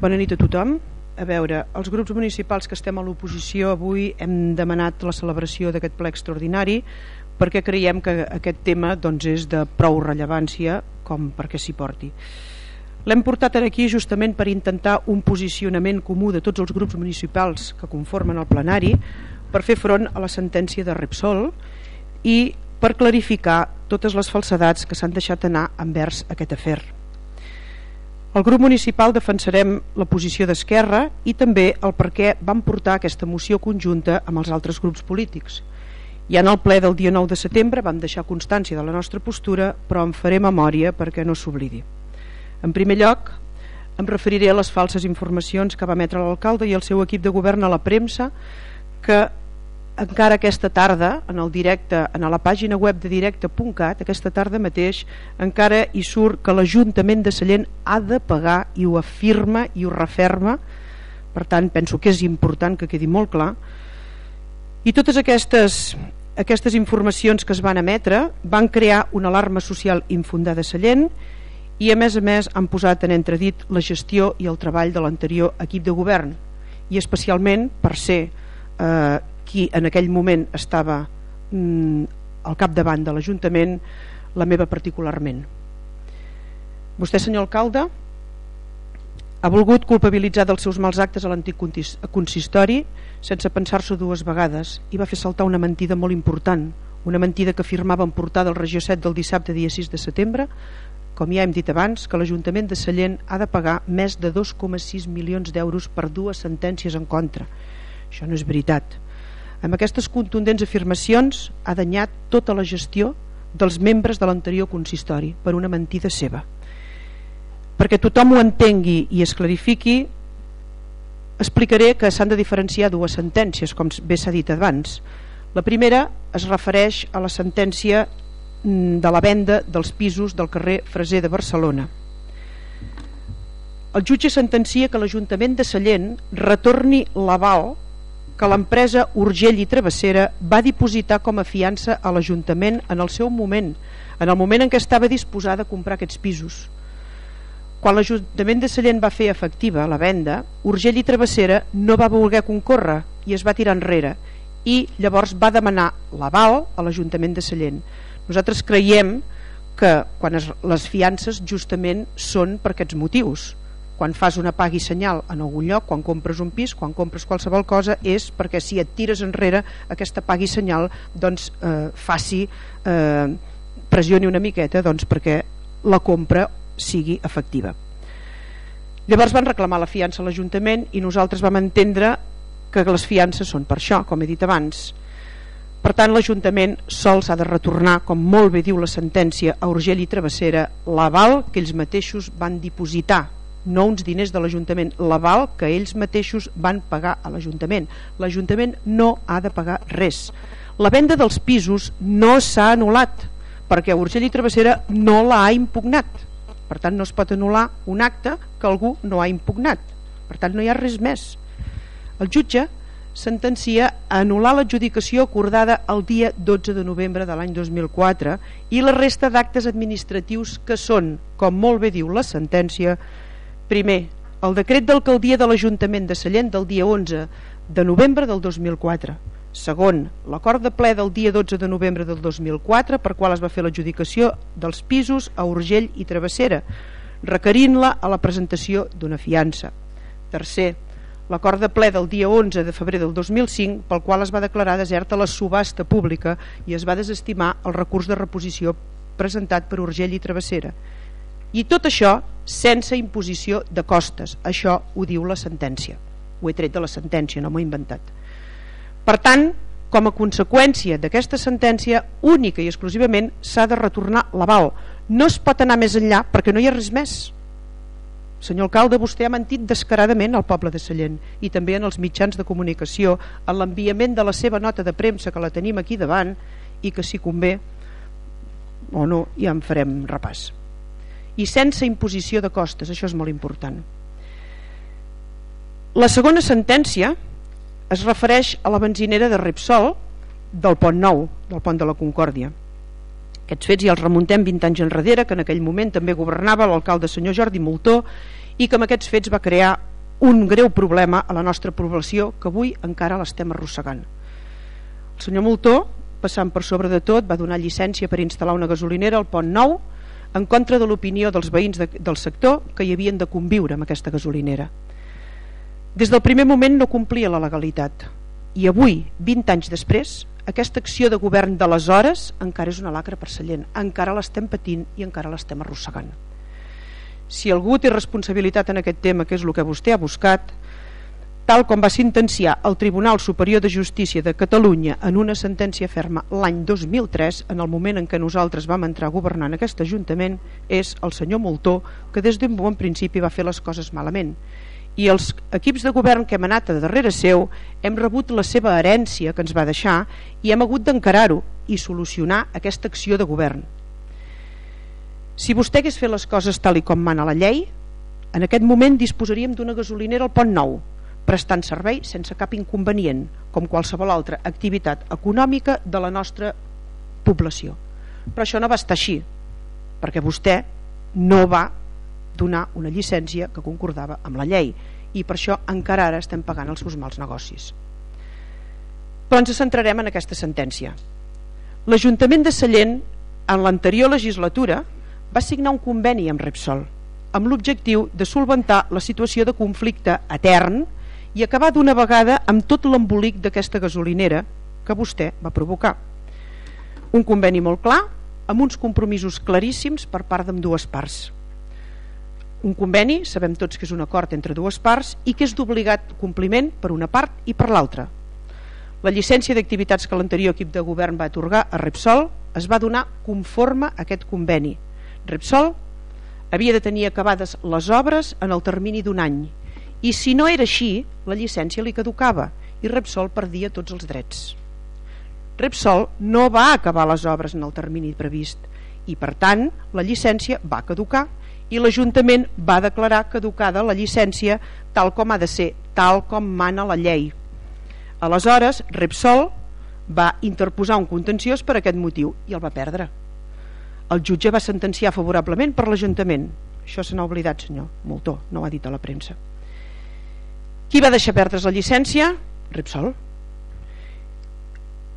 Bona nit a tothom. A veure, els grups municipals que estem a l'oposició avui hem demanat la celebració d'aquest ple extraordinari perquè creiem que aquest tema doncs, és de prou rellevància com perquè s'hi porti. L'hem portat aquí justament per intentar un posicionament comú de tots els grups municipals que conformen el plenari per fer front a la sentència de Repsol i per clarificar totes les falsedats que s'han deixat anar envers aquest afer. El grup municipal defensarem la posició d'Esquerra i també el per què vam portar aquesta moció conjunta amb els altres grups polítics. Ja en el ple del dia 9 de setembre vam deixar constància de la nostra postura, però en faré memòria perquè no s'oblidi. En primer lloc, em referiré a les falses informacions que va emetre l'alcalde i el seu equip de govern a la premsa que encara aquesta tarda en el directe, en la pàgina web de directe.cat aquesta tarda mateix encara hi surt que l'Ajuntament de Sallent ha de pagar i ho afirma i ho referma. Per tant penso que és important que quedi molt clar. I totes aquestes aquestes informacions que es van emetre van crear una alarma social infundada a Sallent i a més a més han posat en entredit la gestió i el treball de l'anterior equip de govern. I especialment per ser eh, qui en aquell moment estava mm, al capdavant de l'Ajuntament, la meva particularment. Vostè, senyor alcalde, ha volgut culpabilitzar dels seus mals actes a l'antic consistori sense pensar-s'ho dues vegades i va fer saltar una mentida molt important, una mentida que afirmava en portada del regió 7 del dissabte dia 6 de setembre com ja hem dit abans, que l'Ajuntament de Sallent ha de pagar més de 2,6 milions d'euros per dues sentències en contra. Això no és veritat. Amb aquestes contundents afirmacions ha danyat tota la gestió dels membres de l'anterior consistori per una mentida seva. Perquè tothom ho entengui i es clarifiqui, explicaré que s'han de diferenciar dues sentències, com bé s'ha dit abans. La primera es refereix a la sentència mm, de la venda dels pisos del carrer Freser de Barcelona. El jutge sentencia que l'Ajuntament de Sallent retorni l'aval que l'empresa Urgell i Travessera va dipositar com a fiança a l'Ajuntament en el seu moment, en el moment en què estava disposada a comprar aquests pisos. Quan l'Ajuntament de Sallent va fer efectiva la venda, Urgell i Travessera no va voler concórrer i es va tirar enrere i llavors va demanar l'aval a l'Ajuntament de Sallent. Nosaltres creiem que quan es, les fiances justament són per aquests motius quan fas una pagui senyal en algun lloc, quan compres un pis, quan compres qualsevol cosa, és perquè si et tires enrere aquesta pagui senyal doncs eh, faci, eh, pressioni una miqueta doncs, perquè la compra sigui efectiva. Llavors van reclamar la fiança a l'Ajuntament i nosaltres vam entendre que les fiances són per això, com he dit abans. Per tant, l'Ajuntament sols ha de retornar, com molt bé diu la sentència a Urgell i Travessera, l'aval que ells mateixos van dipositar no uns diners de l'Ajuntament, l'aval que ells mateixos van pagar a l'Ajuntament. L'Ajuntament no ha de pagar res. La venda dels pisos no s'ha anul·lat perquè Urgell i Travessera no l'ha impugnat. Per tant, no es pot anul·lar un acte que algú no ha impugnat. Per tant, no hi ha res més. El jutge sentencia a anul·lar l'adjudicació acordada el dia 12 de novembre de l'any 2004 i la resta d'actes administratius que són, com molt bé diu la sentència, Primer, el decret d'alcaldia de l'Ajuntament de Sallent del dia 11 de novembre del 2004. Segon, l'acord de ple del dia 12 de novembre del 2004 per qual es va fer l'adjudicació dels pisos a Urgell i Travessera, requerint-la a la presentació d'una fiança. Tercer, l'acord de ple del dia 11 de febrer del 2005 pel qual es va declarar deserta la subhasta pública i es va desestimar el recurs de reposició presentat per Urgell i Travessera i tot això sense imposició de costes. Això ho diu la sentència. Ho he tret de la sentència, no m'ho he inventat. Per tant com a conseqüència d'aquesta sentència única i exclusivament s'ha de retornar l'aval. No es pot anar més enllà perquè no hi ha res més. Senyor alcalde vostè ha mentit descaradament al poble de Sallent i també en els mitjans de comunicació en l'enviament de la seva nota de premsa que la tenim aquí davant i que si convé o no ja en farem repàs i sense imposició de costes, això és molt important. La segona sentència es refereix a la benzinera de Repsol del Pont Nou, del Pont de la Concòrdia. Aquests fets ja els remuntem 20 anys enrere, que en aquell moment també governava l'alcalde senyor Jordi Moltó i que amb aquests fets va crear un greu problema a la nostra població que avui encara l'estem arrossegant. El senyor Moltó, passant per sobre de tot, va donar llicència per instal·lar una gasolinera al Pont Nou en contra de l'opinió dels veïns de, del sector que hi havien de conviure amb aquesta gasolinera. Des del primer moment no complia la legalitat i avui, 20 anys després, aquesta acció de govern d'aleshores encara és una lacra per Sallent, encara l'estem patint i encara l'estem arrossegant. Si algú té responsabilitat en aquest tema, que és el que vostè ha buscat, tal com va sentenciar el Tribunal Superior de Justícia de Catalunya en una sentència ferma l'any 2003, en el moment en què nosaltres vam entrar en aquest Ajuntament, és el senyor Moltó, que des d'un bon principi va fer les coses malament. I els equips de govern que hem anat a darrere seu hem rebut la seva herència que ens va deixar i hem hagut d'encarar-ho i solucionar aquesta acció de govern. Si vostè hagués fet les coses tal i com mana la llei, en aquest moment disposaríem d'una gasolinera al Pont Nou, prestant servei sense cap inconvenient, com qualsevol altra activitat econòmica de la nostra població. Però això no va estar així, perquè vostè no va donar una llicència que concordava amb la llei i per això encara ara estem pagant els seus mals negocis. Però ens centrarem en aquesta sentència. L'Ajuntament de Sallent, en l'anterior legislatura, va signar un conveni amb Repsol amb l'objectiu de solventar la situació de conflicte etern i acabar d'una vegada amb tot l'embolic d'aquesta gasolinera que vostè va provocar. Un conveni molt clar amb uns compromisos claríssims per part d'ambdues parts. Un conveni, sabem tots que és un acord entre dues parts i que és d'obligat compliment per una part i per l'altra. La llicència d'activitats que l'anterior equip de govern va atorgar a Repsol es va donar conforme a aquest conveni. Repsol havia de tenir acabades les obres en el termini d'un any i si no era així, la llicència li caducava i Repsol perdia tots els drets. Repsol no va acabar les obres en el termini previst i per tant la llicència va caducar i l'Ajuntament va declarar caducada la llicència tal com ha de ser, tal com mana la llei. Aleshores, Repsol va interposar un contenciós per aquest motiu i el va perdre. El jutge va sentenciar favorablement per l'Ajuntament. Això se n'ha oblidat, senyor Moltó, no ho ha dit a la premsa. Qui va deixar perdre's la llicència? Repsol.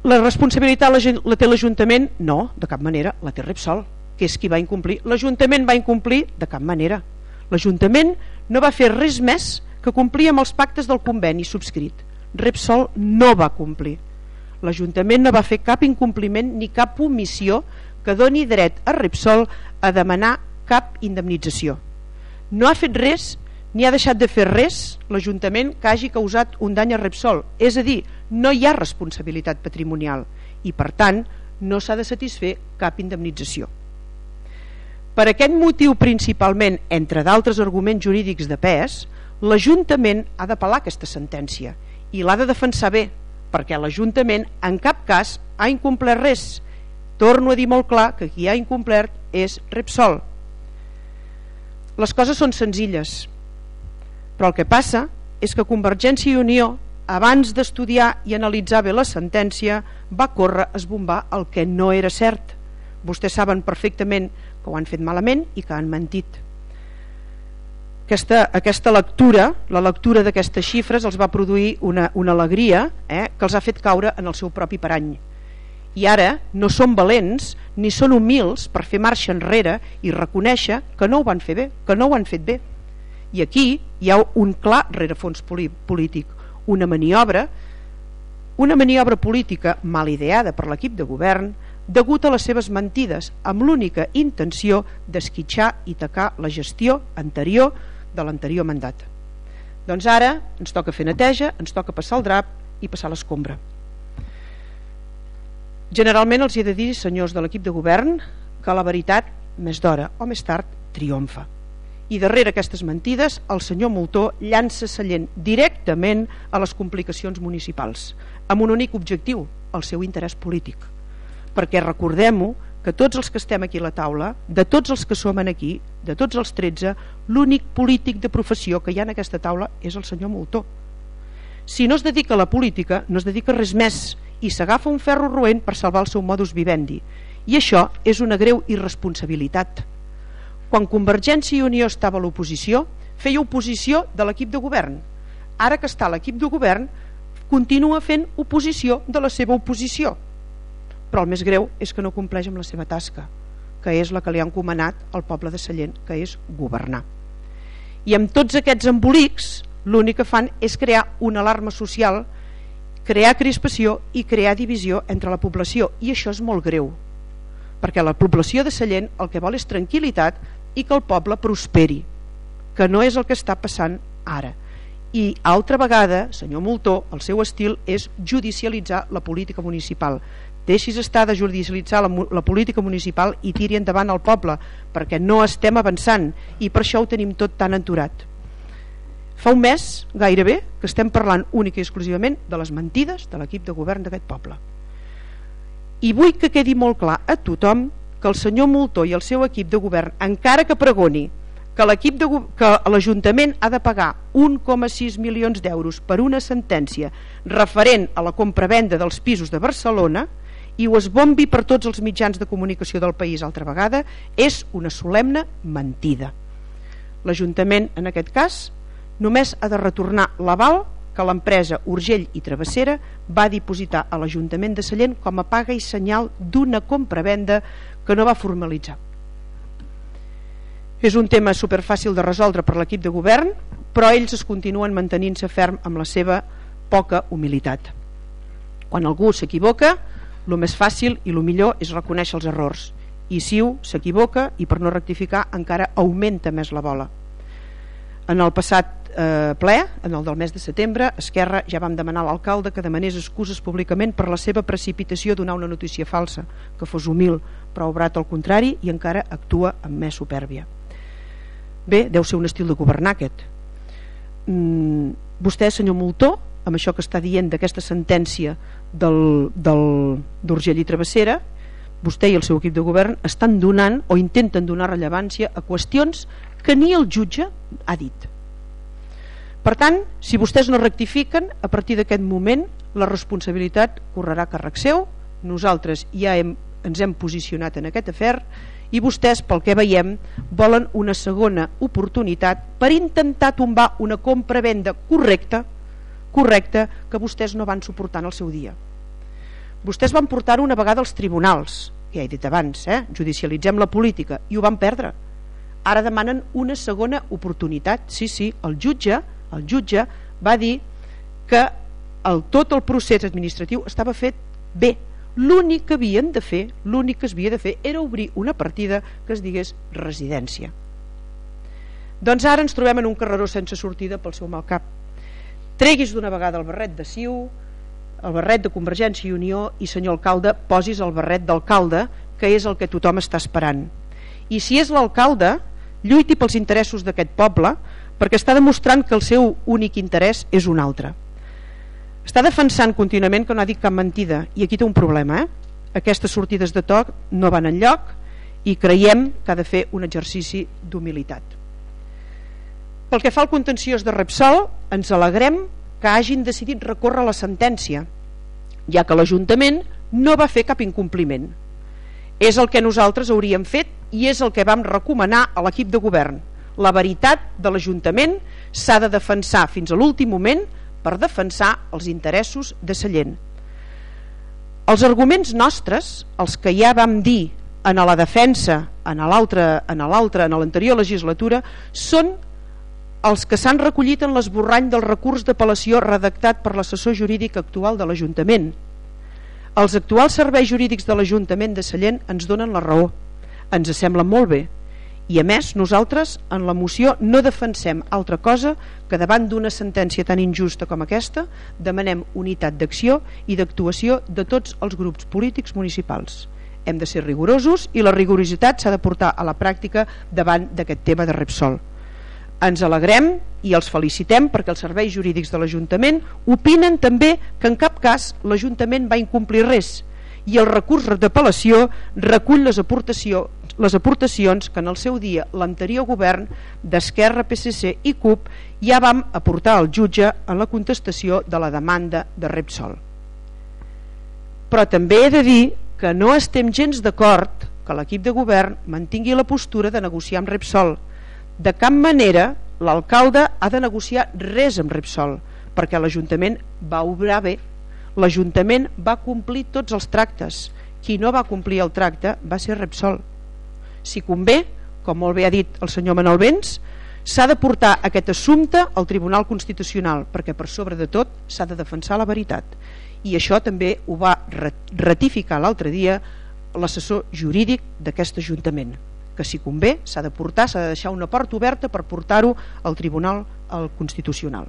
La responsabilitat la, la té l'Ajuntament? No, de cap manera, la té Repsol, que és qui va incomplir. L'Ajuntament va incomplir? De cap manera. L'Ajuntament no va fer res més que complir amb els pactes del conveni subscrit. Repsol no va complir. L'Ajuntament no va fer cap incompliment ni cap omissió que doni dret a Repsol a demanar cap indemnització. No ha fet res ni ha deixat de fer res l'Ajuntament que hagi causat un dany a Repsol, és a dir, no hi ha responsabilitat patrimonial i per tant no s'ha de satisfer cap indemnització. Per aquest motiu principalment, entre d'altres arguments jurídics de pes, l'Ajuntament ha d'apel·lar aquesta sentència i l'ha de defensar bé, perquè l'Ajuntament en cap cas ha incomplert res. Torno a dir molt clar que qui ha incomplert és Repsol. Les coses són senzilles, però el que passa és que Convergència i Unió, abans d'estudiar i analitzar bé la sentència, va córrer a esbombar el que no era cert. Vostès saben perfectament que ho han fet malament i que han mentit. Aquesta, aquesta lectura, la lectura d'aquestes xifres, els va produir una, una alegria eh, que els ha fet caure en el seu propi parany. I ara no són valents ni són humils per fer marxa enrere i reconèixer que no ho van fer bé, que no ho han fet bé. I aquí hi ha un clar rerefons polític, una maniobra, una maniobra política mal ideada per l'equip de govern degut a les seves mentides amb l'única intenció d'esquitxar i tacar la gestió anterior de l'anterior mandat. Doncs ara ens toca fer neteja, ens toca passar el drap i passar l'escombra. Generalment els he de dir, senyors de l'equip de govern, que la veritat, més d'hora o més tard, triomfa i darrere aquestes mentides el senyor Moltó llança sallent directament a les complicacions municipals amb un únic objectiu, el seu interès polític. Perquè recordem-ho que tots els que estem aquí a la taula de tots els que som aquí, de tots els 13 l'únic polític de professió que hi ha en aquesta taula és el senyor Moltó. Si no es dedica a la política no es dedica a res més i s'agafa un ferro roent per salvar el seu modus vivendi. I això és una greu irresponsabilitat quan Convergència i Unió estava a l'oposició, feia oposició de l'equip de govern. Ara que està l'equip de govern, continua fent oposició de la seva oposició. Però el més greu és que no compleix amb la seva tasca, que és la que li ha encomanat al poble de Sallent, que és governar. I amb tots aquests embolics, l'únic que fan és crear una alarma social, crear crispació i crear divisió entre la població, i això és molt greu perquè la població de Sallent el que vol és tranquil·litat i que el poble prosperi que no és el que està passant ara. I altra vegada, senyor Moltó, el seu estil és judicialitzar la política municipal. Deixis estar de judicialitzar la, la política municipal i tiri endavant el poble perquè no estem avançant i per això ho tenim tot tan enturat. Fa un mes gairebé que estem parlant únic i exclusivament de les mentides de l'equip de govern d'aquest poble. I vull que quedi molt clar a tothom que el senyor Moltó i el seu equip de govern, encara que pregoni que l'equip de que l'Ajuntament ha de pagar 1,6 milions d'euros per una sentència referent a la compravenda dels pisos de Barcelona i ho esbombi per tots els mitjans de comunicació del país altra vegada, és una solemne mentida. L'Ajuntament, en aquest cas, només ha de retornar l'aval que l'empresa Urgell i Travessera va dipositar a l'Ajuntament de Sallent com a paga i senyal d'una compravenda que no va formalitzar. És un tema superfàcil de resoldre per l'equip de govern, però ells es continuen mantenint-se ferm amb la seva poca humilitat. Quan algú s'equivoca, el més fàcil i el millor és reconèixer els errors i Siu s'equivoca i per no rectificar encara augmenta més la bola en el passat eh, ple, en el del mes de setembre Esquerra ja vam demanar a l'alcalde que demanés excuses públicament per la seva precipitació donar una notícia falsa que fos humil, però obrat al contrari i encara actua amb més supèrbia. Bé, deu ser un estil de governar aquest. Mm, vostè senyor Moltó amb això que està dient d'aquesta sentència d'Urgell i Travessera vostè i el seu equip de govern estan donant o intenten donar rellevància a qüestions que ni el jutge ha dit. Per tant, si vostès no rectifiquen a partir d'aquest moment la responsabilitat correrà a càrrec seu. Nosaltres ja hem, ens hem posicionat en aquest afer i vostès, pel que veiem, volen una segona oportunitat per intentar tombar una compra-venda correcta correcta que vostès no van suportar en el seu dia. Vostès van portar una vegada als tribunals, ja he dit abans, eh? judicialitzem la política, i ho van perdre. Ara demanen una segona oportunitat. Sí, sí, el jutge, el jutge va dir que el, tot el procés administratiu estava fet bé, l'únic que havien de fer, l'únic que es havia de fer era obrir una partida que es digués residència. Doncs ara ens trobem en un carreró sense sortida pel seu mal cap. Treguis d'una vegada el barret de Siu, el barret de Convergència i Unió i senyor alcalde, posis el barret d'alcalde, que és el que tothom està esperant. I si és l'alcalde, lluiti pels interessos d'aquest poble, perquè està demostrant que el seu únic interès és un altre està defensant contínuament que no ha dit cap mentida. I aquí té un problema eh? aquestes sortides de toc no van en lloc i creiem que ha de fer un exercici d'humilitat. Pel que fa al contenciós de Repsol ens alegrem que hagin decidit recórrer la sentència ja que l'Ajuntament no va fer cap incompliment. És el que nosaltres hauríem fet i és el que vam recomanar a l'equip de govern. La veritat de l'Ajuntament s'ha de defensar fins a l'últim moment per defensar els interessos de Sallent. Els arguments nostres, els que ja vam dir en la defensa en l'altra en l'altra en l'anterior legislatura són els que s'han recollit en l'esborrany del recurs d'apel·lació redactat per l'assessor jurídic actual de l'Ajuntament. Els actuals serveis jurídics de l'Ajuntament de Sallent ens donen la raó. Ens sembla molt bé, i a més nosaltres en la moció no defensem altra cosa que davant d'una sentència tan injusta com aquesta demanem unitat d'acció i d'actuació de tots els grups polítics municipals. Hem de ser rigorosos i la rigorositat s'ha de portar a la pràctica davant d'aquest tema de Repsol. Ens alegrem i els felicitem perquè els serveis jurídics de l'Ajuntament opinen també que en cap cas l'Ajuntament va incomplir res i el recurs d'apel·lació recull les aportacions les aportacions que en el seu dia l'anterior govern d'Esquerra, PSC i CUP ja vam aportar al jutge en la contestació de la demanda de Repsol. Però també he de dir que no estem gens d'acord que l'equip de govern mantingui la postura de negociar amb Repsol. De cap manera l'alcalde ha de negociar res amb Repsol, perquè l'Ajuntament va obrar bé. L'Ajuntament va complir tots els tractes. Qui no va complir el tracte va ser Repsol si convé, com molt bé ha dit el senyor Manuel Vents, s'ha de portar aquest assumpte al Tribunal Constitucional perquè per sobre de tot s'ha de defensar la veritat. I això també ho va ratificar l'altre dia l'assessor jurídic d'aquest Ajuntament que si convé s'ha de portar, s'ha de deixar una porta oberta per portar-ho al Tribunal al Constitucional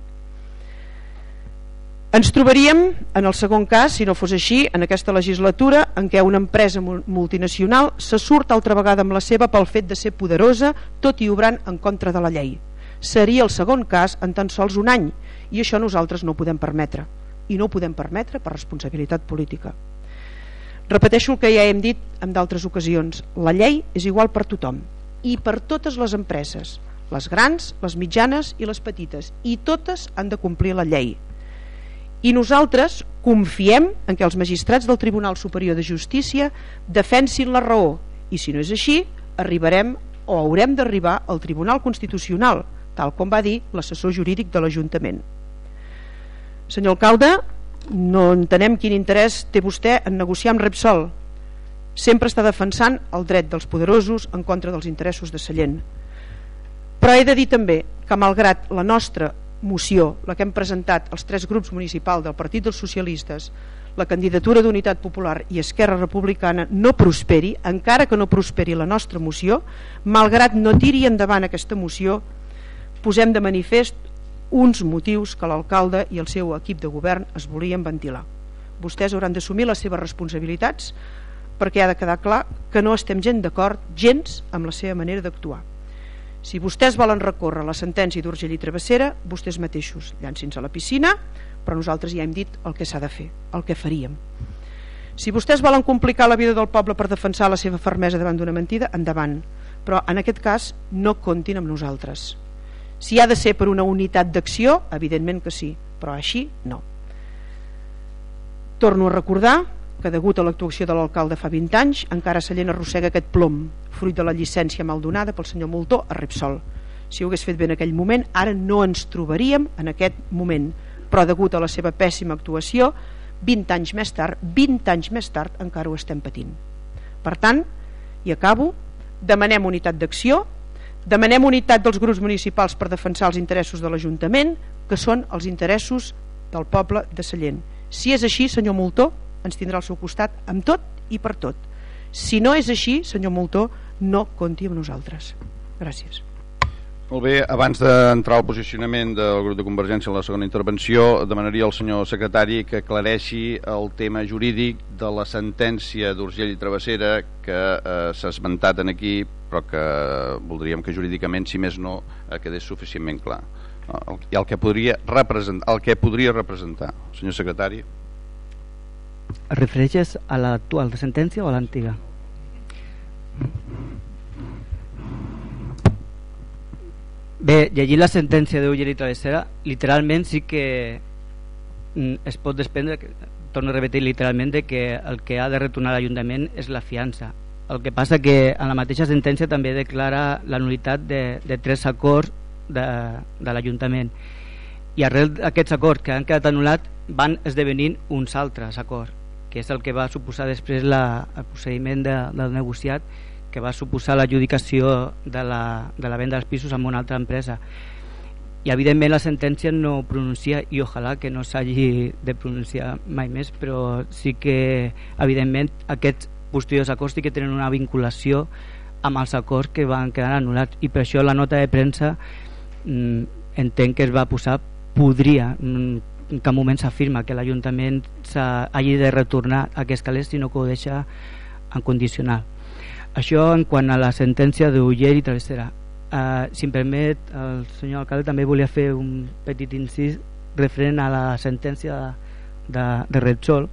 ens trobaríem, en el segon cas, si no fos així, en aquesta legislatura en què una empresa multinacional se surt altra vegada amb la seva pel fet de ser poderosa, tot i obrant en contra de la llei. Seria el segon cas en tan sols un any, i això nosaltres no ho podem permetre. I no ho podem permetre per responsabilitat política. Repeteixo el que ja hem dit en d'altres ocasions. La llei és igual per tothom, i per totes les empreses, les grans, les mitjanes i les petites, i totes han de complir la llei i nosaltres confiem en que els magistrats del Tribunal Superior de Justícia defensin la raó. I si no és així arribarem o haurem d'arribar al Tribunal Constitucional tal com va dir l'assessor jurídic de l'Ajuntament. Senyor alcalde no entenem quin interès té vostè en negociar amb Repsol. Sempre està defensant el dret dels poderosos en contra dels interessos de Sallent. Però he de dir també que malgrat la nostra moció, la que hem presentat els tres grups municipals del Partit dels Socialistes, la candidatura d'Unitat Popular i Esquerra Republicana no prosperi, encara que no prosperi la nostra moció, malgrat no tiri endavant aquesta moció, posem de manifest uns motius que l'alcalde i el seu equip de govern es volien ventilar. Vostès hauran d'assumir les seves responsabilitats perquè ha de quedar clar que no estem gent d'acord gens amb la seva manera d'actuar. Si vostès volen recórrer la sentència d'Urgell i Travessera, vostès mateixos llancin-se a la piscina, però nosaltres ja hem dit el que s'ha de fer, el que faríem. Si vostès volen complicar la vida del poble per defensar la seva fermesa davant d'una mentida, endavant. Però en aquest cas no comptin amb nosaltres. Si ha de ser per una unitat d'acció, evidentment que sí, però així no. Torno a recordar que degut a l'actuació de l'alcalde fa 20 anys encara Sallent arrossega aquest plom fruit de la llicència mal donada pel senyor Moltó a Repsol. Si ho hagués fet bé en aquell moment ara no ens trobaríem en aquest moment. Però degut a la seva pèssima actuació 20 anys més tard 20 anys més tard encara ho estem patint. Per tant, i acabo demanem unitat d'acció demanem unitat dels grups municipals per defensar els interessos de l'Ajuntament que són els interessos del poble de Sallent. Si és així senyor Moltó ens tindrà al seu costat amb tot i per tot. Si no és així, senyor Moltó, no compti amb nosaltres. Gràcies. Molt bé, abans d'entrar al posicionament del grup de Convergència en la segona intervenció, demanaria al senyor secretari que aclareixi el tema jurídic de la sentència d'Urgell i Travessera que eh, s'ha esmentat en aquí, però que voldríem que jurídicament, si més no, eh, quedés suficientment clar. El, I el que podria representar, el que podria representar. Senyor secretari. Es refereixes a l'actual sentència o a l'antiga? Bé, llegir la sentència d'Uller i Travessera, literalment sí que mm, es pot desprendre, torno a repetir literalment, de que el que ha de retornar l'Ajuntament és la fiança. El que passa que en la mateixa sentència també declara la nulitat de, de tres acords de, de l'Ajuntament i arrel d'aquests acords que han quedat anul·lats van esdevenint uns altres acords que és el que va suposar després la, el procediment de, del negociat que va suposar l'adjudicació de, la, de la venda dels pisos amb una altra empresa. I evidentment la sentència no pronuncia i ojalà que no s'hagi de pronunciar mai més però sí que evidentment aquests posteriors acords sí que tenen una vinculació amb els acords que van quedar anul·lats. I per això la nota de premsa mm, entenc que es va posar podria mm, en cap moment s'afirma que l'Ajuntament hagi de retornar aquest calés sinó que ho deixa en condicional. Això en quant a la sentència d'Uller i Travessera. Uh, si em permet el senyor alcalde també volia fer un petit incís referent a la sentència de, de Repsol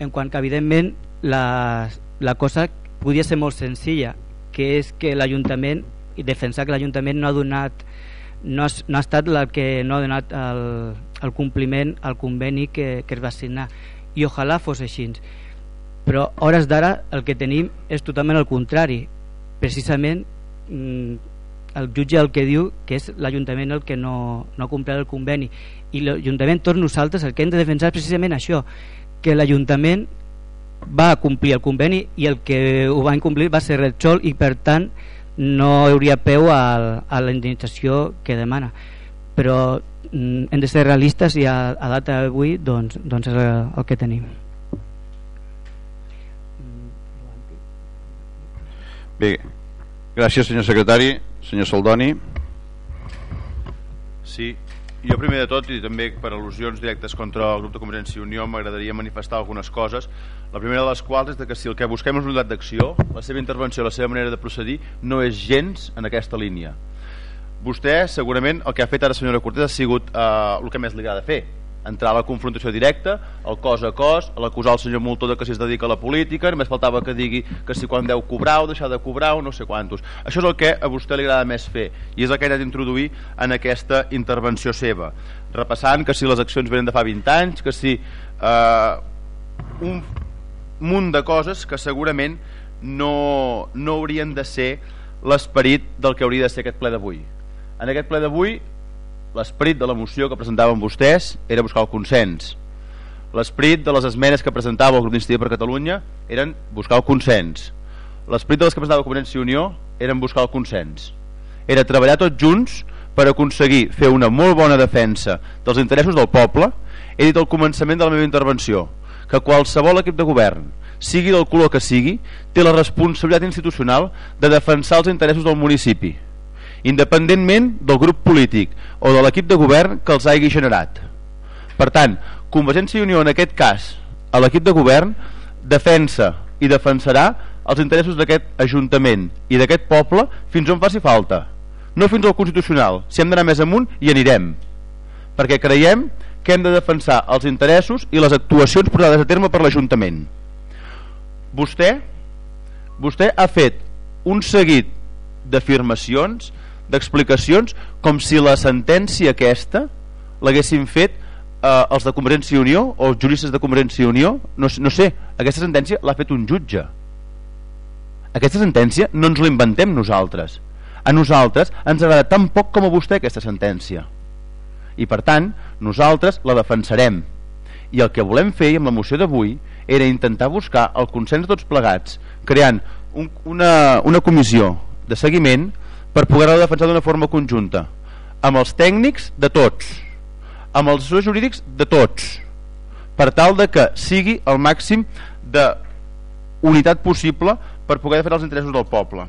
en quant que evidentment la, la cosa podia ser molt senzilla que és que l'Ajuntament i defensar que l'Ajuntament no ha donat no ha, no ha estat la que no ha donat el, el compliment al conveni que, que es va signar. I ojalà fos així. Però hores d'ara el que tenim és totalment el contrari. Precisament mm, el jutge el que diu que és l'Ajuntament el que no, no ha complert el conveni. I l'Ajuntament tots nosaltres el que hem de defensar precisament això que l'Ajuntament va complir el conveni i el que ho va incomplir va ser Repsol i per tant no hauria peu a, a la indemnització que demana però mm, hem de ser realistes i a, a data d'avui doncs, doncs és el, que tenim. Bé, gràcies senyor secretari. Senyor Saldoni Sí, jo primer de tot i també per al·lusions directes contra el grup de Convergència i Unió m'agradaria manifestar algunes coses. La primera de les quals és que si el que busquem és unitat d'acció la seva intervenció, la seva manera de procedir no és gens en aquesta línia vostè segurament el que ha fet ara senyora Cortés ha sigut eh, el que més li agrada fer. Entrar a la confrontació directa, el cos a cos, l'acusar el senyor Moltó de que si es dedica a la política, només faltava que digui que si quan deu cobrar o deixar de cobrar o no sé quantos. Això és el que a vostè li agrada més fer i és el que ha d'introduir en aquesta intervenció seva, repassant que si les accions venen de fa 20 anys, que si eh, un munt de coses que segurament no, no haurien de ser l'esperit del que hauria de ser aquest ple d'avui en aquest ple d'avui, l'esperit de la moció que presentaven vostès era buscar el consens. L'esperit de les esmenes que presentava el grup d'Iniciativa per Catalunya eren buscar el consens. L'esperit de les que presentava Convergència i Unió eren buscar el consens. Era treballar tots junts per aconseguir fer una molt bona defensa dels interessos del poble. He dit al començament de la meva intervenció que qualsevol equip de govern sigui del color que sigui té la responsabilitat institucional de defensar els interessos del municipi independentment del grup polític o de l'equip de govern que els hagi generat. Per tant, Convergència i Unió en aquest cas a l'equip de govern defensa i defensarà els interessos d'aquest Ajuntament i d'aquest poble fins on faci falta no fins al Constitucional. Si hem d'anar més amunt hi anirem perquè creiem que hem de defensar els interessos i les actuacions portades a terme per l'Ajuntament. Vostè vostè ha fet un seguit d'afirmacions d'explicacions com si la sentència aquesta l'haguessin fet eh, els de Convergència i Unió o els juristes de Convergència i Unió. No, no sé, aquesta sentència l'ha fet un jutge. Aquesta sentència no ens la inventem nosaltres. A nosaltres ens agrada tan poc com a vostè aquesta sentència. I per tant nosaltres la defensarem. I el que volem fer amb la moció d'avui era intentar buscar el consens tots plegats creant un, una, una comissió de seguiment per poder-la defensar d'una forma conjunta. Amb els tècnics de tots. Amb els assessors jurídics de tots. Per tal de que sigui el màxim de unitat possible per poder defensar els interessos del poble